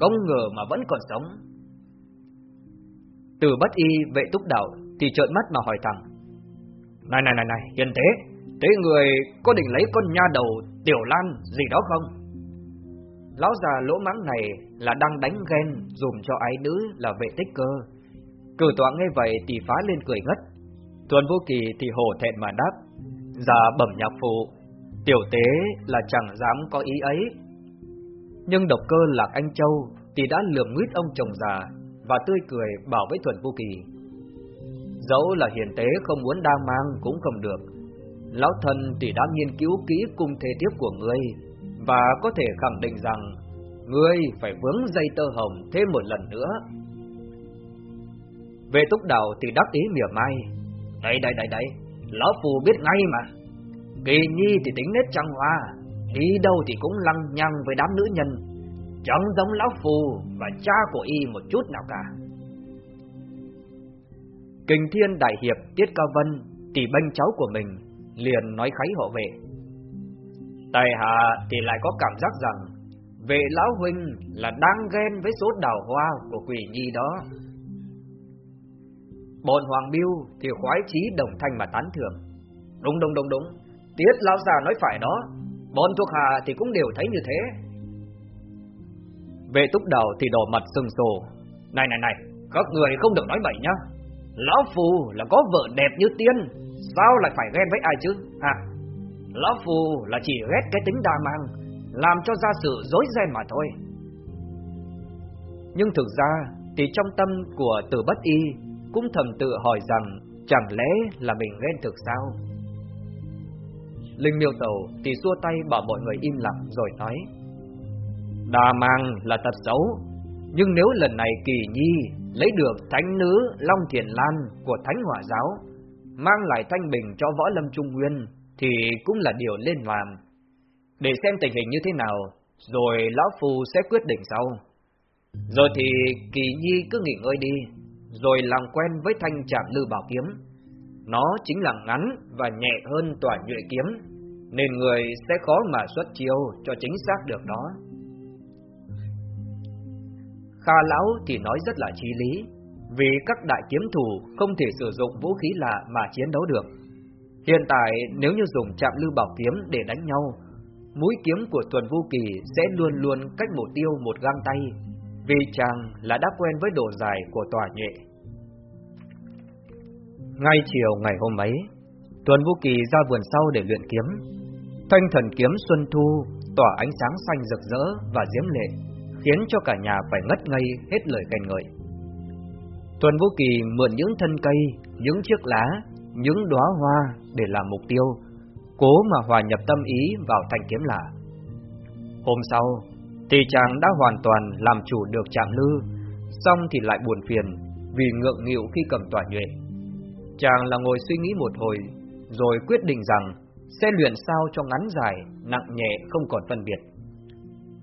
không ngờ mà vẫn còn sống. Từ bất y vệ túc đạo thì trợn mắt mà hỏi thẳng. Này này này này, hiền thế, thế người có định lấy con nha đầu tiểu lan gì đó không? Lão già lỗ mắng này là đang đánh ghen dùm cho ái nữ là vệ tích cơ. Cử tọa nghe vậy thì phá lên cười ngất. Tuần vô kỳ thì hổ thẹn mà đáp. Già bẩm nhạc phụ, tiểu tế là chẳng dám có ý ấy. Nhưng độc cơ lạc anh châu thì đã lườm nguyết ông chồng già và tươi cười bảo với Thuần Vô Kỳ. Dẫu là hiền tế không muốn đa mang cũng không được. Lão thần thì đã nghiên cứu kỹ cung thế tiếp của ngươi và có thể khẳng định rằng ngươi phải vướng dây tơ hồng thêm một lần nữa. Về túc đầu thì đắc ý mỉa mai. Đây đây đây đây, lão phù biết ngay mà. Kỳ nhi thì tính nết trăng hoa, đi đâu thì cũng lăng nhăng với đám nữ nhân, chẳng giống lão phù và cha của y một chút nào cả. Kình Thiên Đại Hiệp Tiết Cao Vân Tỷ bênh cháu của mình Liền nói kháy hộ vệ. Tài hạ thì lại có cảm giác rằng, Vệ Lão Huynh là đang ghen với số đào hoa của quỷ nhi đó. Bọn Hoàng Biêu thì khoái chí đồng thanh mà tán thưởng. Đúng đúng đúng đúng. Tiết Lão già nói phải đó. Bọn thuộc hạ thì cũng đều thấy như thế. Vệ túc đầu thì đỏ mặt sừng sồ. Này này này, Các người không được nói bậy nhá. Lão Phù là có vợ đẹp như tiên. Sao lại phải ghen với ai chứ? À, Lão Phù là chỉ ghét cái tính đa mang Làm cho ra sự dối ren mà thôi. Nhưng thực ra Thì trong tâm của tử bất y Cũng thầm tự hỏi rằng Chẳng lẽ là mình ghen thực sao? Linh miêu tàu thì xua tay bảo mọi người im lặng rồi nói Đà mang là tật xấu Nhưng nếu lần này kỳ nhi lấy được thánh nữ Long Thiền Lan của Thánh Hỏa Giáo Mang lại thanh bình cho võ lâm Trung Nguyên Thì cũng là điều lên làm Để xem tình hình như thế nào Rồi Lão Phù sẽ quyết định sau. Rồi thì kỳ nhi cứ nghỉ ngơi đi Rồi làm quen với thanh trạm lư bảo kiếm. Nó chính là ngắn và nhẹ hơn tòa nhuệ kiếm Nên người sẽ khó mà xuất chiêu cho chính xác được đó Kha Lão thì nói rất là chi lý, vì các đại kiếm thủ không thể sử dụng vũ khí lạ mà chiến đấu được. Hiện tại nếu như dùng chạm lưu bảo kiếm để đánh nhau, mũi kiếm của Tuần Vũ Kỳ sẽ luôn luôn cách mục tiêu một găng tay, vì chàng là đã quen với độ dài của tòa nhệ. Ngay chiều ngày hôm ấy, Tuần Vũ Kỳ ra vườn sau để luyện kiếm. Thanh thần kiếm Xuân Thu tỏa ánh sáng xanh rực rỡ và diễm lệ khiến cho cả nhà phải ngất ngây hết lời khen ngợi. Tuần Vũ Kỳ mượn những thân cây, những chiếc lá, những đóa hoa để làm mục tiêu, cố mà hòa nhập tâm ý vào thanh kiếm lạ. Hôm sau, thì chàng đã hoàn toàn làm chủ được chàng lư, xong thì lại buồn phiền vì ngượng nghịu khi cầm tỏa nhuệ. Chàng là ngồi suy nghĩ một hồi, rồi quyết định rằng sẽ luyện sao cho ngắn dài, nặng nhẹ không còn phân biệt.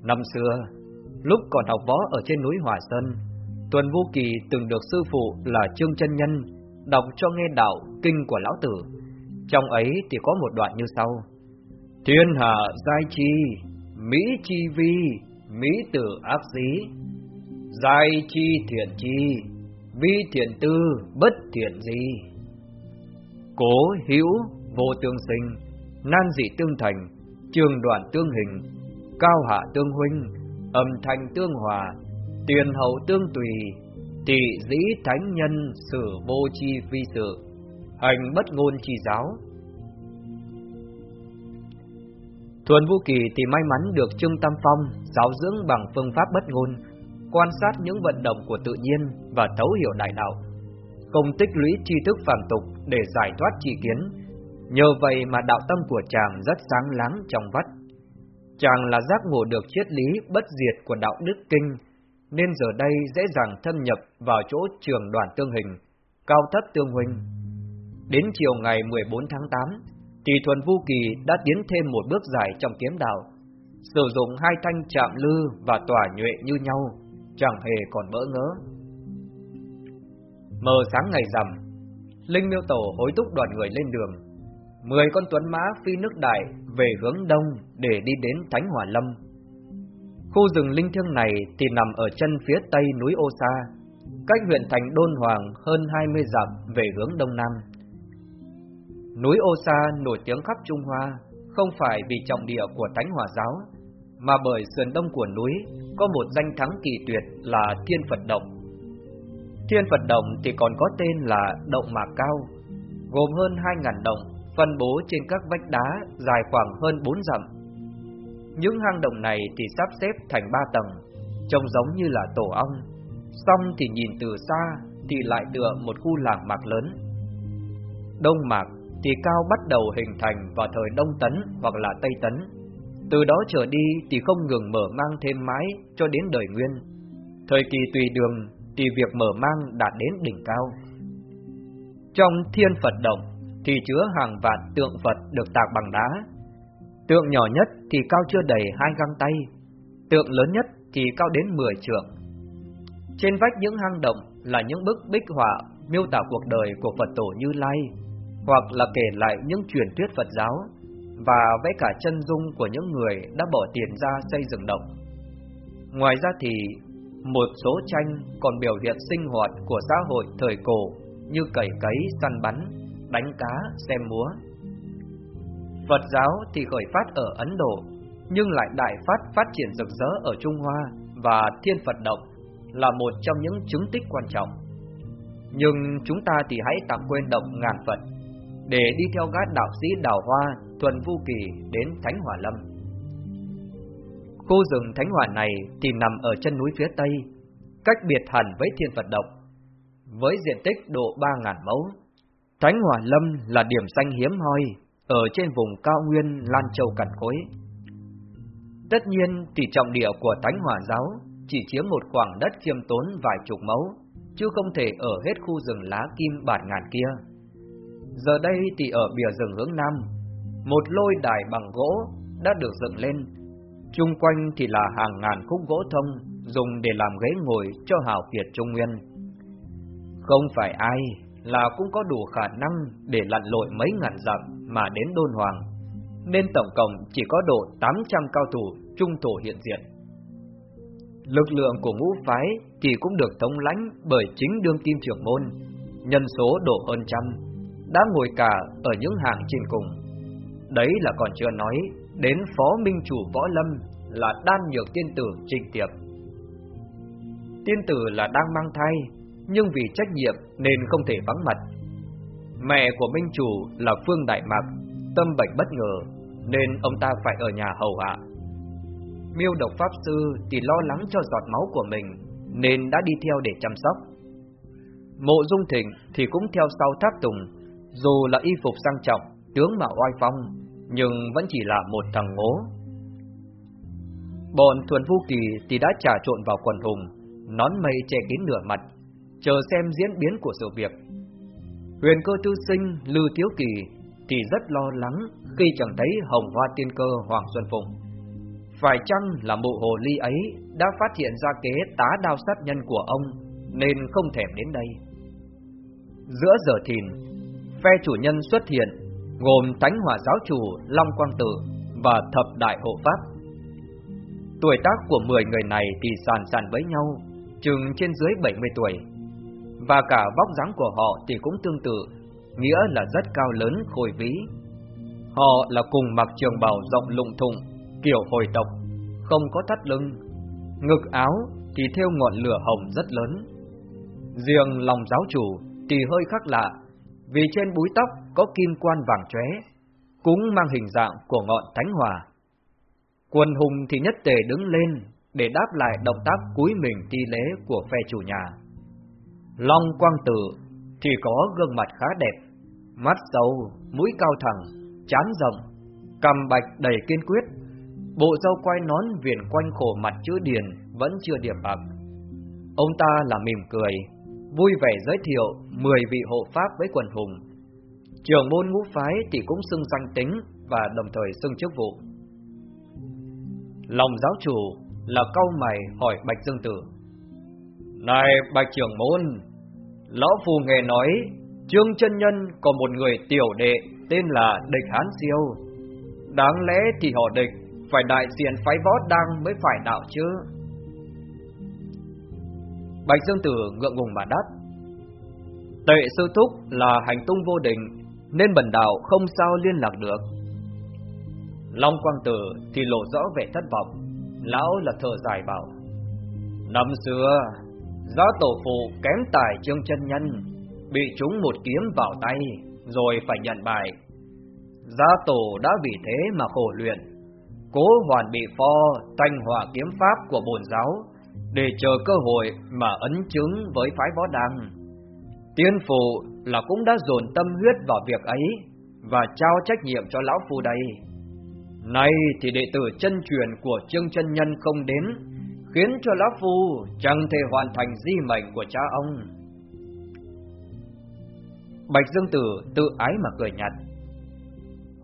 Năm xưa, Lúc còn học võ ở trên núi Hòa Sơn, Tuần Vô Kỳ từng được sư phụ là Trương Chân Nhân đọc cho nghe đạo kinh của lão tử. Trong ấy thì có một đoạn như sau: Thiên hạ giai chi, mỹ chi vi, mỹ tử ác dí. Giai chi thiện chi, vi thiện tư, bất thiện gì. Cố hữu vô tương sinh, nan dị tương thành, trường đoạn tương hình, cao hạ tương huynh, âm thanh tương hòa, tiền hậu tương tùy, tỷ dĩ thánh nhân sử vô chi vi sự, hành bất ngôn chi giáo. Thuần Vũ Kỳ thì may mắn được Trương Tam Phong giáo dưỡng bằng phương pháp bất ngôn, quan sát những vận động của tự nhiên và thấu hiểu đại đạo, công tích lũy tri thức phàm tục để giải thoát tri kiến. Nhờ vậy mà đạo tâm của chàng rất sáng láng trong vắt. Chàng là giác ngộ được triết lý bất diệt của đạo đức kinh, nên giờ đây dễ dàng thâm nhập vào chỗ trường đoàn tương hình, cao thấp tương huynh. Đến chiều ngày 14 tháng 8, thì Thuần Vu Kỳ đã tiến thêm một bước dài trong kiếm đạo, sử dụng hai thanh chạm lư và tỏa nhuệ như nhau, chẳng hề còn bỡ ngỡ. Mờ sáng ngày rằm, Linh Miêu Tổ hối thúc đoàn người lên đường, Mười con tuấn mã phi nước đại về hướng đông để đi đến Thánh Hỏa Lâm. Khu rừng linh thiêng này thì nằm ở chân phía tây núi Ô Sa, cách huyện thành Đôn Hoàng hơn 20 dặm về hướng đông nam. Núi Ô Sa nổi tiếng khắp Trung Hoa, không phải vì trọng địa của Thánh Hòa Giáo, mà bởi sườn đông của núi có một danh thắng kỳ tuyệt là Thiên Phật Động. Thiên Phật Động thì còn có tên là Động Mạc Cao, gồm hơn 2.000 động phân bố trên các vách đá dài khoảng hơn 4 dặm. Những hang động này thì sắp xếp thành ba tầng, trông giống như là tổ ong, xong thì nhìn từ xa thì lại tựa một khu làng mạc lớn. Đông Mạc thì cao bắt đầu hình thành vào thời Đông Tấn hoặc là Tây Tấn. Từ đó trở đi thì không ngừng mở mang thêm mãi cho đến đời Nguyên. Thời kỳ tùy đường thì việc mở mang đạt đến đỉnh cao. Trong thiên Phật động thì chứa hàng vạn tượng Phật được tạc bằng đá. Tượng nhỏ nhất thì cao chưa đầy hai găng tay, tượng lớn nhất thì cao đến 10 trượng. Trên vách những hang động là những bức bích họa miêu tả cuộc đời của Phật tổ Như Lai, hoặc là kể lại những truyền thuyết Phật giáo và vẽ cả chân dung của những người đã bỏ tiền ra xây dựng động. Ngoài ra thì một số tranh còn biểu hiện sinh hoạt của xã hội thời cổ như cày cấy, săn bắn, đánh cá, xem múa. Phật giáo thì khởi phát ở Ấn Độ, nhưng lại đại phát phát triển rực rỡ ở Trung Hoa và Thiên Phật Động là một trong những chứng tích quan trọng. Nhưng chúng ta thì hãy tạm quên động ngàn Phật để đi theo gác đạo sĩ Đào Hoa, Thuần Vu Kỳ đến Thánh Hỏa Lâm. Khu rừng Thánh Hỏa này thì nằm ở chân núi phía Tây, cách biệt hẳn với Thiên Phật Động, với diện tích độ 3.000 mẫu. Thánh Hỏa Lâm là điểm xanh hiếm hoi ở trên vùng cao nguyên Lan Châu Cằn Cối. Tất nhiên tỷ trọng địa của Thánh Hòa Giáo chỉ chiếm một khoảng đất khiêm tốn vài chục mẫu, chứ không thể ở hết khu rừng lá kim bản ngàn kia. Giờ đây thì ở bìa rừng hướng Nam, một lôi đài bằng gỗ đã được dựng lên. Trung quanh thì là hàng ngàn khúc gỗ thông dùng để làm ghế ngồi cho hào kiệt Trung Nguyên. Không phải ai là cũng có đủ khả năng để lặn lội mấy ngàn dặm mà đến Đôn Hoàng, nên tổng cộng chỉ có độ 800 cao thủ trung thổ hiện diện. Lực lượng của ngũ phái thì cũng được thống lãnh bởi chính đương kim trưởng môn, nhân số độ hơn trăm đã ngồi cả ở những hàng trên cùng. Đấy là còn chưa nói đến phó minh chủ võ lâm là đan nhược tiên tử trình tiệp. Tiên tử là đang mang thai, nhưng vì trách nhiệm nên không thể vắng mặt. Mẹ của minh chủ là Phương Đại Mạc, tâm bệnh bất ngờ, nên ông ta phải ở nhà hầu hạ. Miêu độc pháp sư thì lo lắng cho giọt máu của mình, nên đã đi theo để chăm sóc. Mộ Dung Thịnh thì cũng theo sau tháp tùng, dù là y phục sang trọng, tướng mạo oai phong, nhưng vẫn chỉ là một thằng ngố. Bọn thuần Vũ kỳ thì đã trà trộn vào quần hùng, nón mây che kín nửa mặt, chờ xem diễn biến của sự việc. Huyền cơ tư sinh Lư Tiếu Kỳ thì rất lo lắng khi chẳng thấy hồng hoa tiên cơ Hoàng Xuân Phùng, Phải chăng là mụ hồ ly ấy đã phát hiện ra kế tá đao sát nhân của ông nên không thèm đến đây? Giữa giờ thìn, phe chủ nhân xuất hiện, gồm Thánh Hòa Giáo Chủ Long Quang Tử và Thập Đại Hộ Pháp. Tuổi tác của 10 người này thì sàn sàn với nhau, chừng trên dưới 70 tuổi. Và cả vóc dáng của họ thì cũng tương tự, nghĩa là rất cao lớn khôi vĩ. Họ là cùng mặc trường bào rộng lụng thụng, kiểu hồi tộc, không có thắt lưng. Ngực áo thì theo ngọn lửa hồng rất lớn. Riêng lòng giáo chủ thì hơi khác lạ, vì trên búi tóc có kim quan vàng chóe, cũng mang hình dạng của ngọn thánh hòa. Quân hùng thì nhất tề đứng lên để đáp lại động tác cúi mình thi lễ của phe chủ nhà. Long quang tử thì có gương mặt khá đẹp, mắt sâu, mũi cao thẳng, chán rộng, cằm bạch đầy kiên quyết, bộ râu quai nón viền quanh khổ mặt chữ điền vẫn chưa điểm bạc. Ông ta là mỉm cười, vui vẻ giới thiệu 10 vị hộ pháp với quần hùng. Trưởng môn ngũ phái thì cũng xưng danh tính và đồng thời xưng chức vụ. Lòng giáo chủ là câu mày hỏi Bạch Dương Tử. Này Bạch trưởng môn, Lão Phù nghe nói Trương chân Nhân có một người tiểu đệ tên là Địch Hán Siêu. Đáng lẽ thì họ địch phải đại diện phái võ đăng mới phải đạo chứ. Bạch Dương Tử ngượng ngùng mà đáp. Tệ sư thúc là hành tung vô định, nên bần đạo không sao liên lạc được. Long Quang Tử thì lộ rõ vẻ thất vọng, lão là thở dài bảo. Năm xưa, gia tổ phụ kém tài trương chân nhân, bị chúng một kiếm vào tay, rồi phải nhận bài. Gia tổ đã vì thế mà khổ luyện, cố hoàn bị pho thanh hòa kiếm pháp của bổn giáo để chờ cơ hội mà ấn chứng với phái võ đăng. Tiên phụ là cũng đã dồn tâm huyết vào việc ấy và trao trách nhiệm cho lão phu đây. Nay thì đệ tử chân truyền của Trương chân nhân không đến, khiến cho lão phu chẳng thể hoàn thành di mệnh của cha ông. Bạch Dương Tử tự ái mà cười nhạt.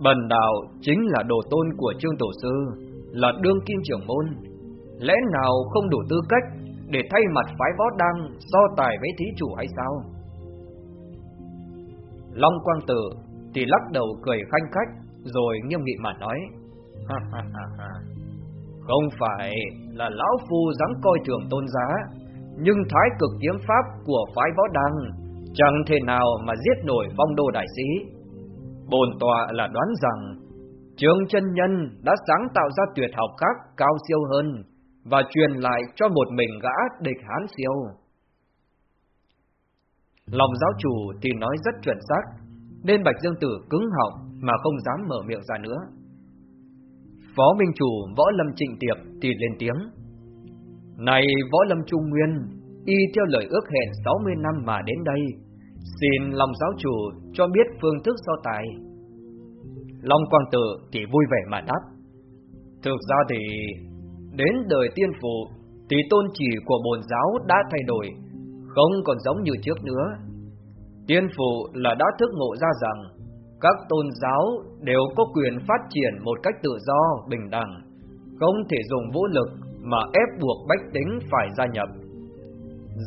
Bần đạo chính là đồ tôn của Trương Tổ Sư, là đương kim trưởng môn, Lẽ nào không đủ tư cách để thay mặt phái võ đăng so tài với thí chủ hay sao? Long Quang Tử thì lắc đầu cười khanh khách, rồi nghiêm nghị mà nói. [laughs] Không phải là Lão Phu dám coi thường tôn giá, nhưng thái cực kiếm pháp của phái võ đăng chẳng thể nào mà giết nổi phong đô đại sĩ. Bồn tọa là đoán rằng Trương chân nhân đã sáng tạo ra tuyệt học khác cao siêu hơn và truyền lại cho một mình gã địch hán siêu. Lòng giáo chủ thì nói rất chuẩn xác, nên Bạch Dương Tử cứng họng mà không dám mở miệng ra nữa. Phó Minh Chủ Võ Lâm Trịnh Tiệp thì lên tiếng. Này Võ Lâm Trung Nguyên, y theo lời ước hẹn 60 năm mà đến đây, xin lòng giáo chủ cho biết phương thức so tài. Long Quang Tử thì vui vẻ mà đáp. Thực ra thì đến đời tiên phụ thì tôn chỉ của bồn giáo đã thay đổi, không còn giống như trước nữa. Tiên phụ là đã thức ngộ ra rằng các tôn giáo đều có quyền phát triển một cách tự do, bình đẳng, không thể dùng vũ lực mà ép buộc bách tính phải gia nhập.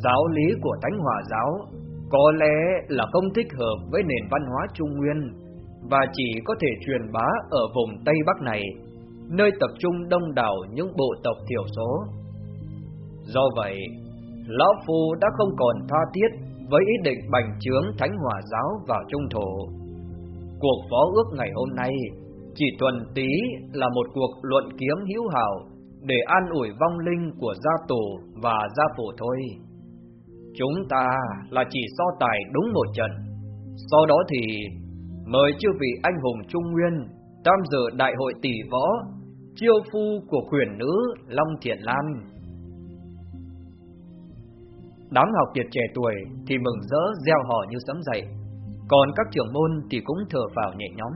Giáo lý của Thánh Hòa giáo có lẽ là không thích hợp với nền văn hóa Trung Nguyên và chỉ có thể truyền bá ở vùng Tây Bắc này, nơi tập trung đông đảo những bộ tộc thiểu số. Do vậy, Lão Phu đã không còn tha thiết với ý định bành trướng Thánh Hòa giáo vào Trung Thổ. Cuộc phó ước ngày hôm nay chỉ tuần tí là một cuộc luận kiếm hữu hảo để an ủi vong linh của gia tổ và gia phổ thôi. Chúng ta là chỉ so tài đúng một trận. Sau đó thì mời chư vị anh hùng Trung Nguyên tham dự đại hội tỷ võ chiêu phu của quyền nữ Long Thiện Lan. Đám học kiệt trẻ tuổi thì mừng rỡ gieo hò như sấm dậy, còn các trưởng môn thì cũng thở vào nhẹ nhõm.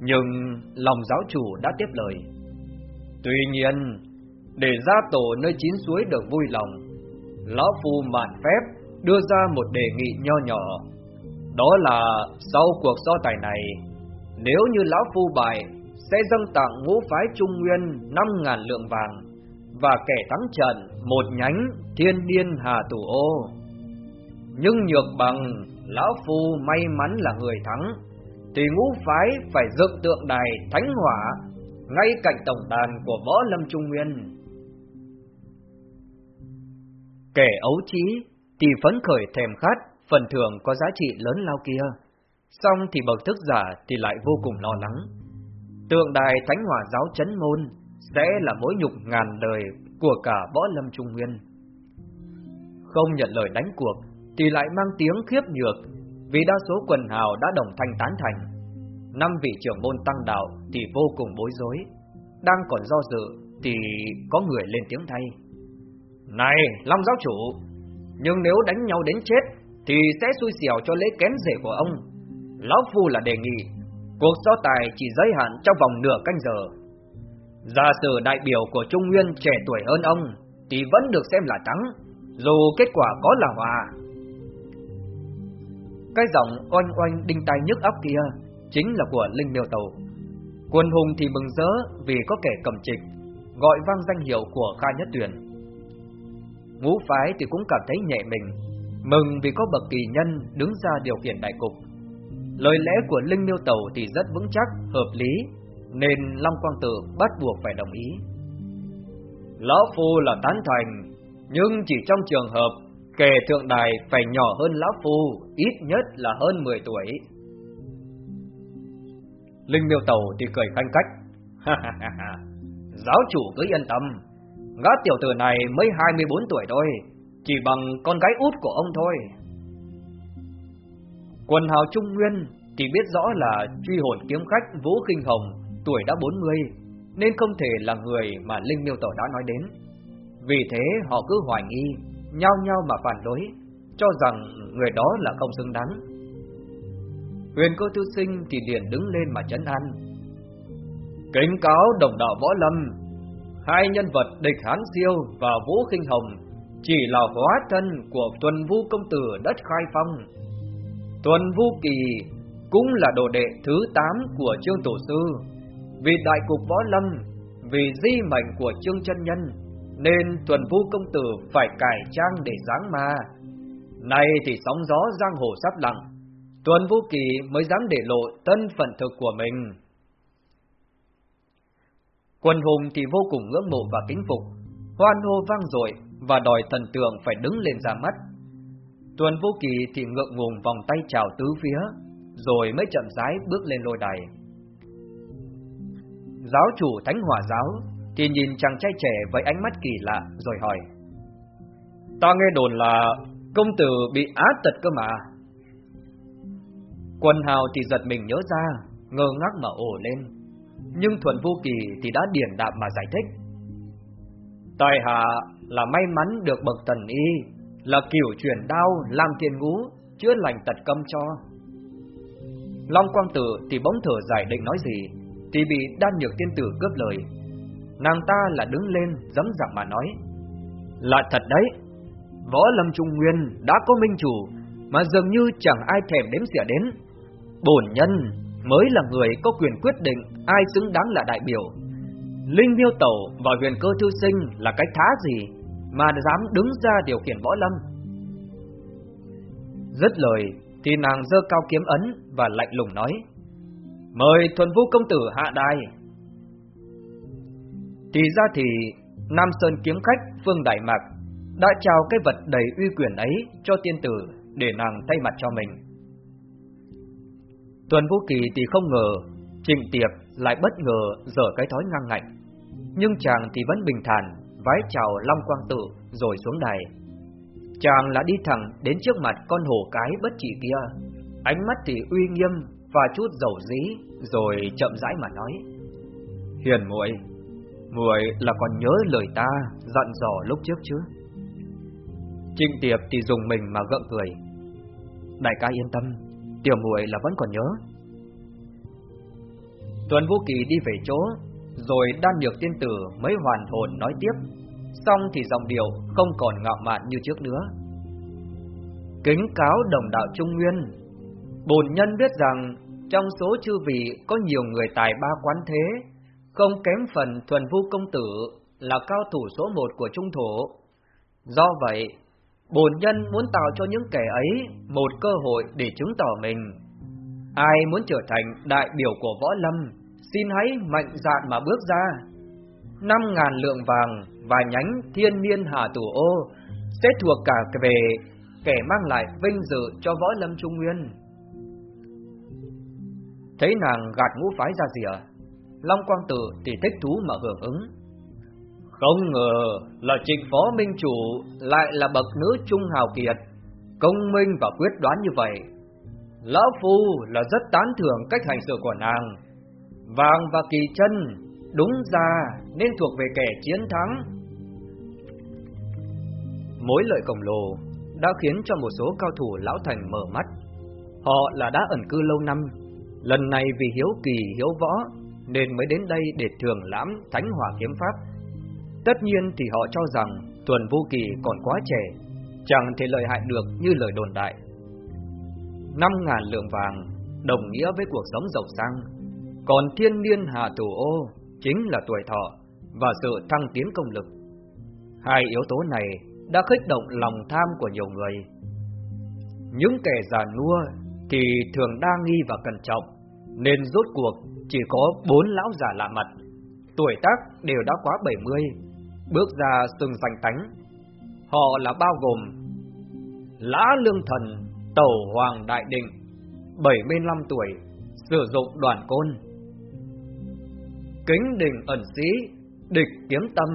Nhưng lòng giáo chủ đã tiếp lời. Tuy nhiên, để gia tổ nơi chín suối được vui lòng, Lão Phu mạn phép đưa ra một đề nghị nho nhỏ. Đó là sau cuộc so tài này, nếu như Lão Phu bại, sẽ dâng tặng ngũ phái Trung Nguyên năm ngàn lượng vàng và kẻ thắng trận một nhánh thiên niên hà tù ô. Nhưng nhược bằng Lão Phu may mắn là người thắng, thì ngũ phái phải dựng tượng đài thánh hỏa ngay cạnh tổng đàn của võ lâm Trung Nguyên. Kẻ ấu trí thì phấn khởi thèm khát phần thưởng có giá trị lớn lao kia, xong thì bậc thức giả thì lại vô cùng lo lắng. Tượng đài thánh hỏa giáo chấn môn sẽ là mối nhục ngàn đời của cả võ lâm Trung Nguyên. Không nhận lời đánh cuộc thì lại mang tiếng khiếp nhược vì đa số quần hào đã đồng thanh tán thành. Năm vị trưởng môn tăng đạo thì vô cùng bối rối, đang còn do dự thì có người lên tiếng thay. Này, Long giáo chủ, nhưng nếu đánh nhau đến chết thì sẽ xui xẻo cho lễ kén rể của ông. Lão Phu là đề nghị, cuộc so tài chỉ giới hạn trong vòng nửa canh giờ. Giả sử đại biểu của Trung Nguyên trẻ tuổi hơn ông thì vẫn được xem là thắng, dù kết quả có là hòa. Cái giọng oanh oanh đinh tai nhức óc kia chính là của Linh Miêu Tàu. Quân hùng thì mừng rỡ vì có kẻ cầm trịch, gọi vang danh hiệu của Kha Nhất Tuyển. Ngũ phái thì cũng cảm thấy nhẹ mình, mừng vì có bậc kỳ nhân đứng ra điều khiển đại cục. Lời lẽ của Linh Miêu Tàu thì rất vững chắc, hợp lý, nên Long Quang Tự bắt buộc phải đồng ý. Lão Phu là tán thành, nhưng chỉ trong trường hợp kẻ thượng đài phải nhỏ hơn Lão Phu, ít nhất là hơn 10 tuổi. Linh miêu tàu thì cười khanh cách. Giáo chủ cứ yên tâm, gã tiểu tử này mới 24 tuổi thôi, chỉ bằng con gái út của ông thôi. Quần hào Trung Nguyên thì biết rõ là truy hồn kiếm khách Vũ Kinh Hồng tuổi đã 40, nên không thể là người mà Linh Miêu Tẩu đã nói đến. Vì thế họ cứ hoài nghi, nhau nhau mà phản đối, cho rằng người đó là không xứng đáng. Huyền cơ thư sinh thì liền đứng lên mà chấn an. Kính cáo đồng đạo võ lâm, hai nhân vật địch hán siêu và vũ khinh hồng chỉ là hóa thân của tuần vu công tử đất khai phong. Tuần vu kỳ cũng là đồ đệ thứ 8 của trương tổ sư. Vì đại cục võ lâm, vì di mệnh của trương chân nhân, nên tuần vũ công tử phải cải trang để dáng ma. Nay thì sóng gió giang hồ sắp lặng, Tuần Vũ Kỳ mới dám để lộ thân phận thực của mình. Quân hùng thì vô cùng ngưỡng mộ và kính phục, hoan hô vang dội và đòi thần tượng phải đứng lên ra mắt. Tuần Vũ Kỳ thì ngượng ngùng vòng tay chào tứ phía, rồi mới chậm rãi bước lên lôi đài. Giáo chủ Thánh Hỏa Giáo thì nhìn chàng trai trẻ với ánh mắt kỳ lạ rồi hỏi. Ta nghe đồn là công tử bị á tật cơ mà. Quân hào thì giật mình nhớ ra, ngơ ngác mà ồ lên. Nhưng Thuần Vô Kỳ thì đã điển đạm mà giải thích. Tài hạ là may mắn được bậc tần y, là kiểu chuyển đao làm tiền ngũ, chữa lành tật câm cho. Long Quang Tử thì bỗng thở giải định nói gì, thì bị đan nhược tiên tử cướp lời. Nàng ta là đứng lên, dấm dặm mà nói. Là thật đấy, Võ Lâm Trung Nguyên đã có minh chủ, mà dường như chẳng ai thèm đếm xỉa đến. Bổn nhân mới là người có quyền quyết định ai xứng đáng là đại biểu. Linh Miêu Tẩu và huyền cơ thư sinh là cái thá gì mà dám đứng ra điều khiển võ lâm. Dứt lời thì nàng dơ cao kiếm ấn và lạnh lùng nói Mời thuần vũ công tử hạ đài thì ra thì Nam Sơn kiếm khách Phương Đại Mạc đã trao cái vật đầy uy quyền ấy cho tiên tử để nàng thay mặt cho mình. Tuần Vũ Kỳ thì không ngờ Trịnh Tiệp lại bất ngờ dở cái thói ngang ngạnh, nhưng chàng thì vẫn bình thản vái chào Long Quang Tử rồi xuống đài. Chàng là đi thẳng đến trước mặt con hổ cái bất trị kia, ánh mắt thì uy nghiêm và chút dầu dí, rồi chậm rãi mà nói: "Hiền muội, muội là còn nhớ lời ta dặn dò lúc trước chứ?" Trinh Tiệp thì dùng mình mà gượng cười. Đại ca yên tâm, tiểu muội là vẫn còn nhớ. Tuấn Vũ Kỳ đi về chỗ, rồi đan nhược tiên tử mới hoàn hồn nói tiếp, xong thì giọng điệu không còn ngạo mạn như trước nữa. Kính cáo đồng đạo Trung Nguyên, Bồn nhân biết rằng trong số chư vị có nhiều người tài ba quán thế, không kém phần thuần vu công tử là cao thủ số một của trung thổ. Do vậy, Bổn nhân muốn tạo cho những kẻ ấy một cơ hội để chứng tỏ mình. Ai muốn trở thành đại biểu của võ lâm, xin hãy mạnh dạn mà bước ra. Năm ngàn lượng vàng và nhánh thiên niên hà tủ ô sẽ thuộc cả về kẻ mang lại vinh dự cho võ lâm trung nguyên. Thấy nàng gạt ngũ phái ra rìa, Long Quang Tử thì thích thú mà hưởng ứng. Không ngờ là trịnh phó minh chủ lại là bậc nữ trung hào kiệt, công minh và quyết đoán như vậy. Lão Phu là rất tán thưởng cách hành xử của nàng. Vàng và kỳ chân đúng ra nên thuộc về kẻ chiến thắng. Mối lợi khổng lồ đã khiến cho một số cao thủ lão thành mở mắt. Họ là đã ẩn cư lâu năm, lần này vì hiếu kỳ hiếu võ nên mới đến đây để thường lãm thánh hỏa kiếm pháp Tất nhiên thì họ cho rằng Tuần Vô Kỳ còn quá trẻ, chẳng thể lợi hại được như lời đồn đại. Năm ngàn lượng vàng đồng nghĩa với cuộc sống giàu sang, còn thiên niên hà thủ ô chính là tuổi thọ và sự thăng tiến công lực. Hai yếu tố này đã kích động lòng tham của nhiều người. Những kẻ già nua thì thường đa nghi và cẩn trọng, nên rốt cuộc chỉ có bốn lão già lạ mặt, tuổi tác đều đã quá 70 bước ra sừng sành tánh. Họ là bao gồm Lã Lương Thần, Tẩu Hoàng Đại Định, 75 tuổi, sử dụng đoàn côn. Kính Đình Ẩn Sĩ, Địch Kiếm Tâm,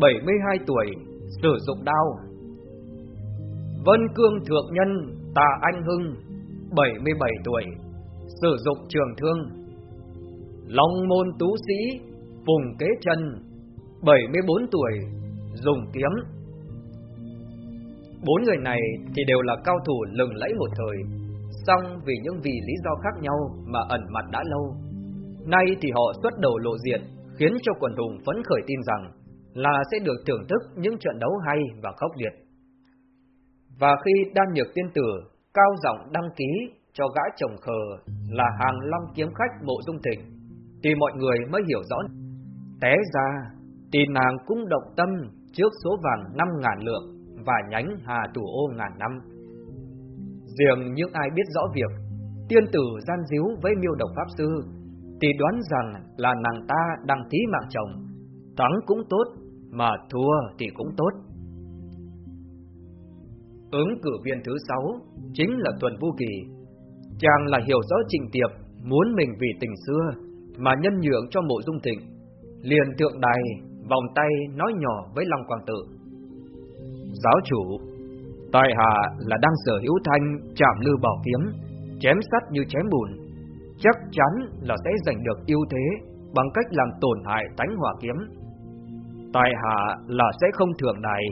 72 tuổi, sử dụng đao. Vân Cương Thượng Nhân, Tà Anh Hưng, 77 tuổi, sử dụng trường thương. Long Môn Tú Sĩ, Phùng Kế Chân, 74 tuổi, dùng kiếm. Bốn người này thì đều là cao thủ lừng lẫy một thời, song vì những vì lý do khác nhau mà ẩn mặt đã lâu. Nay thì họ xuất đầu lộ diện, khiến cho quần hùng phấn khởi tin rằng là sẽ được thưởng thức những trận đấu hay và khốc liệt. Và khi đan nhược tiên tử cao giọng đăng ký cho gã chồng khờ là hàng long kiếm khách mộ dung thịnh, thì mọi người mới hiểu rõ. Té ra thì nàng cũng động tâm trước số vàng năm ngàn lượng và nhánh hà tủ ô ngàn năm. Riêng những ai biết rõ việc tiên tử gian díu với miêu độc pháp sư, thì đoán rằng là nàng ta đang thí mạng chồng. Thắng cũng tốt, mà thua thì cũng tốt. Ứng cử viên thứ sáu chính là Tuần Vũ Kỳ. Chàng là hiểu rõ trình tiệp, muốn mình vì tình xưa mà nhân nhượng cho mộ dung thịnh. Liền tượng đài, vòng tay nói nhỏ với Long Quang Tự. Giáo chủ, tại hạ là đang sở hữu thanh chạm lư bảo kiếm, chém sắt như chém bùn. Chắc chắn là sẽ giành được ưu thế bằng cách làm tổn hại tánh hỏa kiếm. Tại hạ là sẽ không thưởng này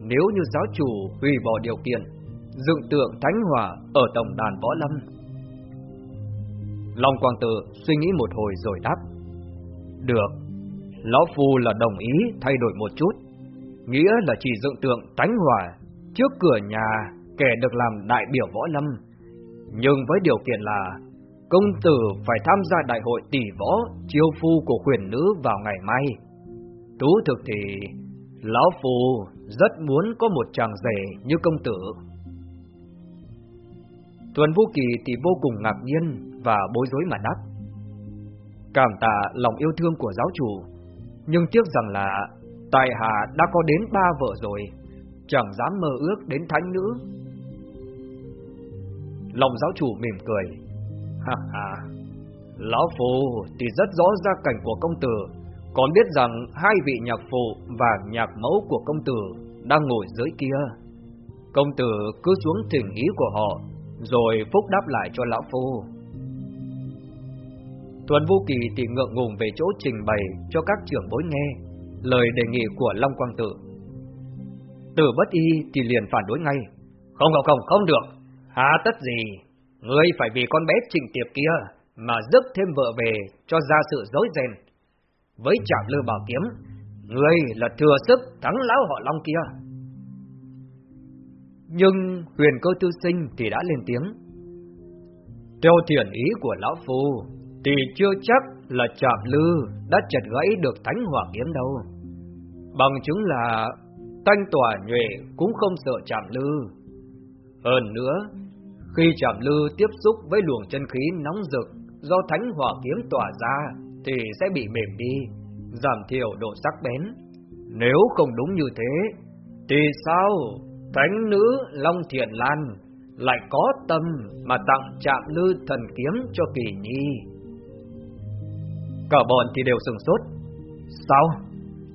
nếu như giáo chủ hủy bỏ điều kiện dựng tượng thánh hỏa ở tổng đàn võ lâm. Long Quang Tự suy nghĩ một hồi rồi đáp. Được, Lão Phu là đồng ý thay đổi một chút, nghĩa là chỉ dựng tượng thánh hỏa trước cửa nhà kẻ được làm đại biểu võ lâm, nhưng với điều kiện là công tử phải tham gia đại hội tỷ võ chiêu phu của quyền nữ vào ngày mai. Tú thực thì Lão Phu rất muốn có một chàng rể như công tử. Tuần Vũ Kỳ thì vô cùng ngạc nhiên và bối rối mà đáp. Cảm tạ lòng yêu thương của giáo chủ, nhưng tiếc rằng là Tài Hạ đã có đến ba vợ rồi, chẳng dám mơ ước đến thánh nữ. Lòng giáo chủ mỉm cười. Ha ha, Lão Phu thì rất rõ gia cảnh của công tử, còn biết rằng hai vị nhạc phụ và nhạc mẫu của công tử đang ngồi dưới kia. Công tử cứ xuống thỉnh ý của họ, rồi phúc đáp lại cho lão phu. Tuần Vũ Kỳ thì ngượng ngùng về chỗ trình bày cho các trưởng bối nghe lời đề nghị của Long Quang Tử. Tử bất y thì liền phản đối ngay. Không không không, không được. Há tất gì? Ngươi phải vì con bé trình tiệp kia mà dứt thêm vợ về cho ra sự dối ren. Với chạm lư bảo kiếm, ngươi là thừa sức thắng lão họ Long kia. Nhưng huyền cơ tư sinh thì đã lên tiếng. Theo thiền ý của Lão Phu, thì chưa chắc là chạm lư đã chặt gãy được thánh hỏa kiếm đâu. Bằng chứng là thanh tỏa nhuệ cũng không sợ chạm lư. Hơn nữa, khi chạm lư tiếp xúc với luồng chân khí nóng rực do thánh hỏa kiếm tỏa ra thì sẽ bị mềm đi, giảm thiểu độ sắc bén. Nếu không đúng như thế, thì sao Thánh nữ Long Thiện Lan lại có tâm mà tặng chạm lư thần kiếm cho kỳ nhi. Cả bọn thì đều sừng sốt. Sao?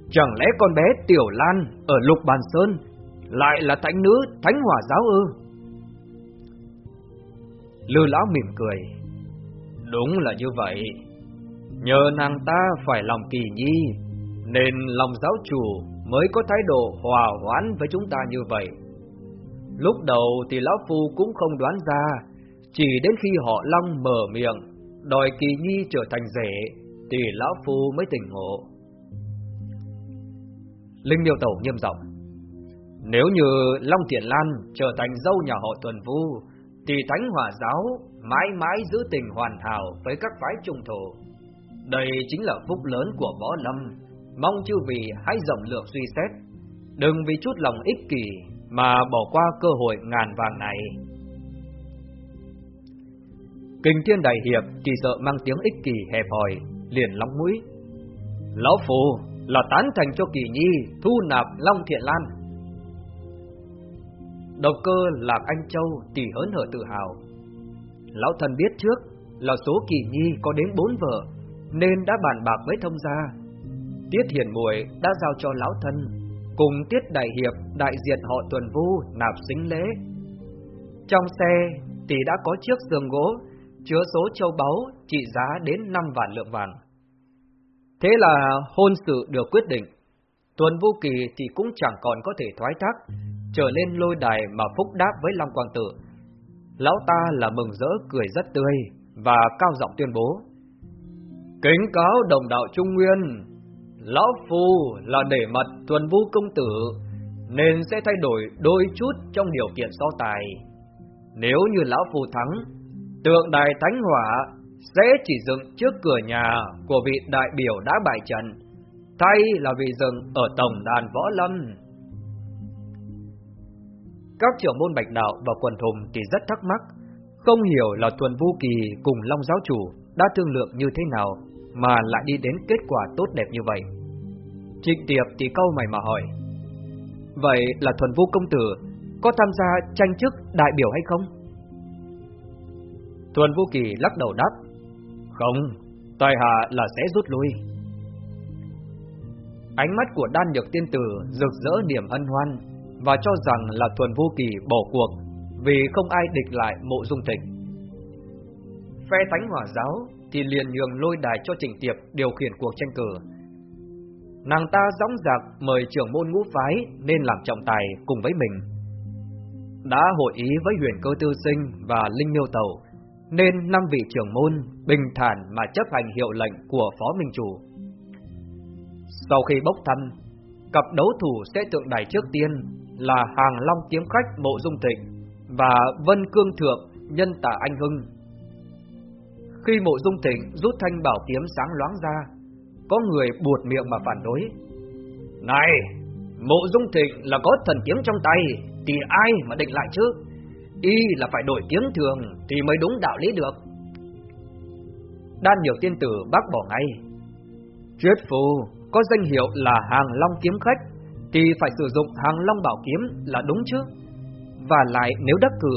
Chẳng lẽ con bé Tiểu Lan ở Lục Bàn Sơn lại là thánh nữ Thánh Hỏa Giáo ư? Lư lão mỉm cười. Đúng là như vậy. Nhờ nàng ta phải lòng kỳ nhi, nên lòng giáo chủ mới có thái độ hòa hoãn với chúng ta như vậy. Lúc đầu thì Lão Phu cũng không đoán ra, chỉ đến khi họ Long mở miệng, đòi Kỳ Nhi trở thành rể, thì Lão Phu mới tỉnh ngộ. Linh Miêu Tẩu nghiêm giọng Nếu như Long Thiện Lan trở thành dâu nhà họ Tuần Vu, thì Thánh Hỏa Giáo mãi mãi giữ tình hoàn hảo với các phái trung thổ. Đây chính là phúc lớn của võ lâm, mong chư vị hãy rộng lượng suy xét, đừng vì chút lòng ích kỷ mà bỏ qua cơ hội ngàn vàng này. Kình thiên đại hiệp chỉ sợ mang tiếng ích kỷ hẹp hòi, liền long mũi. Lão Phù là tán thành cho kỳ nhi thu nạp Long Thiện Lan. Độc cơ Lạc Anh Châu tỷ hớn hở tự hào. Lão thần biết trước là số kỳ nhi có đến bốn vợ, nên đã bàn bạc với thông gia. Tiết Hiền Muội đã giao cho lão thân cùng Tiết Đại Hiệp đại diện họ Tuần Vu nạp xính lễ. Trong xe thì đã có chiếc giường gỗ chứa số châu báu trị giá đến 5 vạn lượng vàng. Thế là hôn sự được quyết định. Tuần Vũ Kỳ thì cũng chẳng còn có thể thoái thác, trở lên lôi đài mà phúc đáp với Long Quang Tử. Lão ta là mừng rỡ cười rất tươi và cao giọng tuyên bố. Kính cáo đồng đạo Trung Nguyên, Lão Phu là để mặt tuần Vũ công tử, nên sẽ thay đổi đôi chút trong điều kiện so tài. Nếu như Lão Phu thắng, tượng đài Thánh Hỏa sẽ chỉ dựng trước cửa nhà của vị đại biểu đã bại trận, thay là vị dựng ở tổng đàn võ lâm. Các trưởng môn bạch đạo và quần thùng thì rất thắc mắc, Không hiểu là Tuần vu Kỳ cùng Long giáo chủ đã thương lượng như thế nào mà lại đi đến kết quả tốt đẹp như vậy. Trịnh Tiệp thì câu mày mà hỏi. Vậy là Thuần vu Công Tử có tham gia tranh chức đại biểu hay không? Thuần Vũ Kỳ lắc đầu đáp. Không, tài hạ là sẽ rút lui. Ánh mắt của đan nhược tiên tử rực rỡ niềm hân hoan và cho rằng là Thuần vô Kỳ bỏ cuộc vì không ai địch lại mộ dung tịch. Phe thánh hỏa giáo thì liền nhường lôi đài cho Trình Tiệp điều khiển cuộc tranh cử. Nàng ta dõng dạc mời trưởng môn ngũ phái nên làm trọng tài cùng với mình. Đã hội ý với huyền cơ tư sinh và linh miêu tàu, nên năm vị trưởng môn bình thản mà chấp hành hiệu lệnh của phó minh chủ. Sau khi bốc thăm, cặp đấu thủ sẽ tượng đài trước tiên là Hàng Long kiếm khách Mộ Dung Thịnh và Vân Cương Thượng nhân tả Anh Hưng. Khi Mộ Dung Thịnh rút thanh bảo kiếm sáng loáng ra, có người buột miệng mà phản đối. Này, Mộ Dung Thịnh là có thần kiếm trong tay, thì ai mà định lại chứ? Y là phải đổi kiếm thường thì mới đúng đạo lý được. Đan nhiều tiên tử bác bỏ ngay. Triết phù có danh hiệu là hàng long kiếm khách thì phải sử dụng hàng long bảo kiếm là đúng chứ. Và lại nếu đắc cử,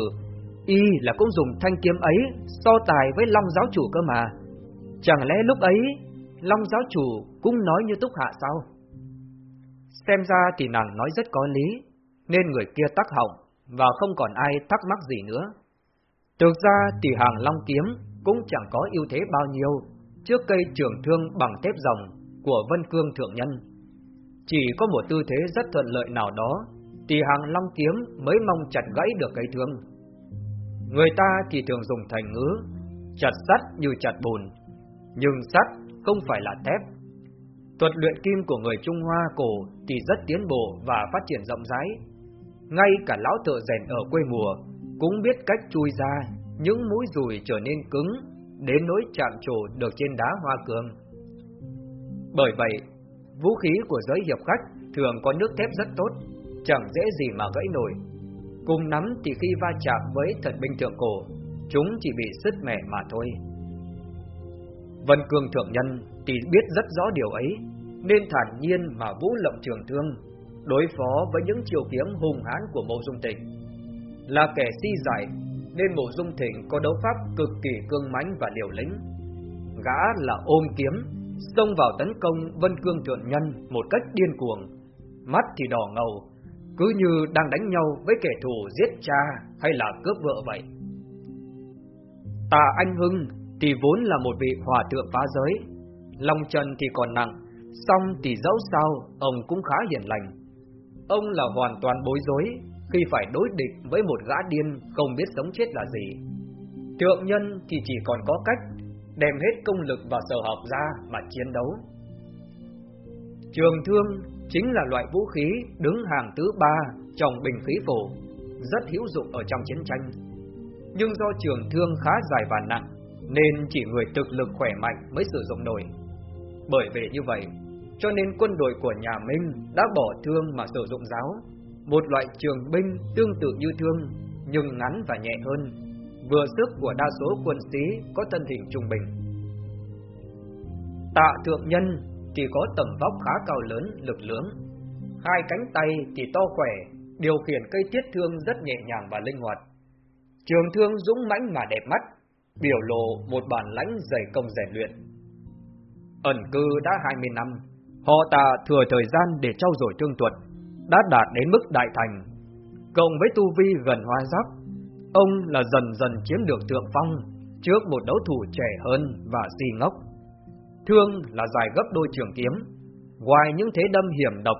y là cũng dùng thanh kiếm ấy so tài với long giáo chủ cơ mà. Chẳng lẽ lúc ấy long giáo chủ cũng nói như túc hạ sao? Xem ra thì nàng nói rất có lý, nên người kia tắc hỏng và không còn ai thắc mắc gì nữa. Thực ra thì hàng long kiếm cũng chẳng có ưu thế bao nhiêu trước cây trường thương bằng thép rồng của Vân Cương Thượng Nhân. Chỉ có một tư thế rất thuận lợi nào đó thì hàng long kiếm mới mong chặt gãy được cây thương. Người ta thì thường dùng thành ngữ chặt sắt như chặt bùn, nhưng sắt không phải là thép. Thuật luyện kim của người Trung Hoa cổ thì rất tiến bộ và phát triển rộng rãi. Ngay cả lão thợ rèn ở quê mùa cũng biết cách chui ra những mũi dùi trở nên cứng đến nỗi chạm trổ được trên đá hoa cương. Bởi vậy, vũ khí của giới hiệp khách thường có nước thép rất tốt, chẳng dễ gì mà gãy nổi. Cùng nắm thì khi va chạm với thần binh thượng cổ, chúng chỉ bị sứt mẻ mà thôi. Vân Cương Thượng Nhân thì biết rất rõ điều ấy, nên thản nhiên mà vũ lộng trường thương, đối phó với những chiều kiếm hùng hãn của Mộ Dung Thịnh. Là kẻ si giải, nên Mộ Dung Thịnh có đấu pháp cực kỳ cương mãnh và liều lĩnh. Gã là ôm kiếm, xông vào tấn công Vân Cương Thượng Nhân một cách điên cuồng, mắt thì đỏ ngầu, cứ như đang đánh nhau với kẻ thù giết cha hay là cướp vợ vậy. Tà Anh Hưng thì vốn là một vị hòa thượng phá giới, lòng trần thì còn nặng, song thì dẫu sao ông cũng khá hiền lành. Ông là hoàn toàn bối rối khi phải đối địch với một gã điên không biết sống chết là gì. Thượng nhân thì chỉ còn có cách đem hết công lực và sở học ra mà chiến đấu. Trường thương chính là loại vũ khí đứng hàng thứ ba trong bình khí phổ, rất hữu dụng ở trong chiến tranh. Nhưng do trường thương khá dài và nặng, nên chỉ người thực lực khỏe mạnh mới sử dụng nổi. Bởi vì như vậy, cho nên quân đội của nhà Minh đã bỏ thương mà sử dụng giáo, một loại trường binh tương tự như thương nhưng ngắn và nhẹ hơn, vừa sức của đa số quân sĩ có thân hình trung bình. Tạ thượng nhân thì có tầm vóc khá cao lớn, lực lưỡng, hai cánh tay thì to khỏe, điều khiển cây tiết thương rất nhẹ nhàng và linh hoạt. Trường thương dũng mãnh mà đẹp mắt, biểu lộ một bản lãnh dày công rèn luyện. Ẩn cư đã 20 năm, họ ta thừa thời gian để trau dồi thương thuật, đã đạt đến mức đại thành. Cộng với tu vi gần hoa giáp, ông là dần dần chiếm được thượng phong trước một đấu thủ trẻ hơn và si ngốc. Thương là dài gấp đôi trường kiếm, ngoài những thế đâm hiểm độc,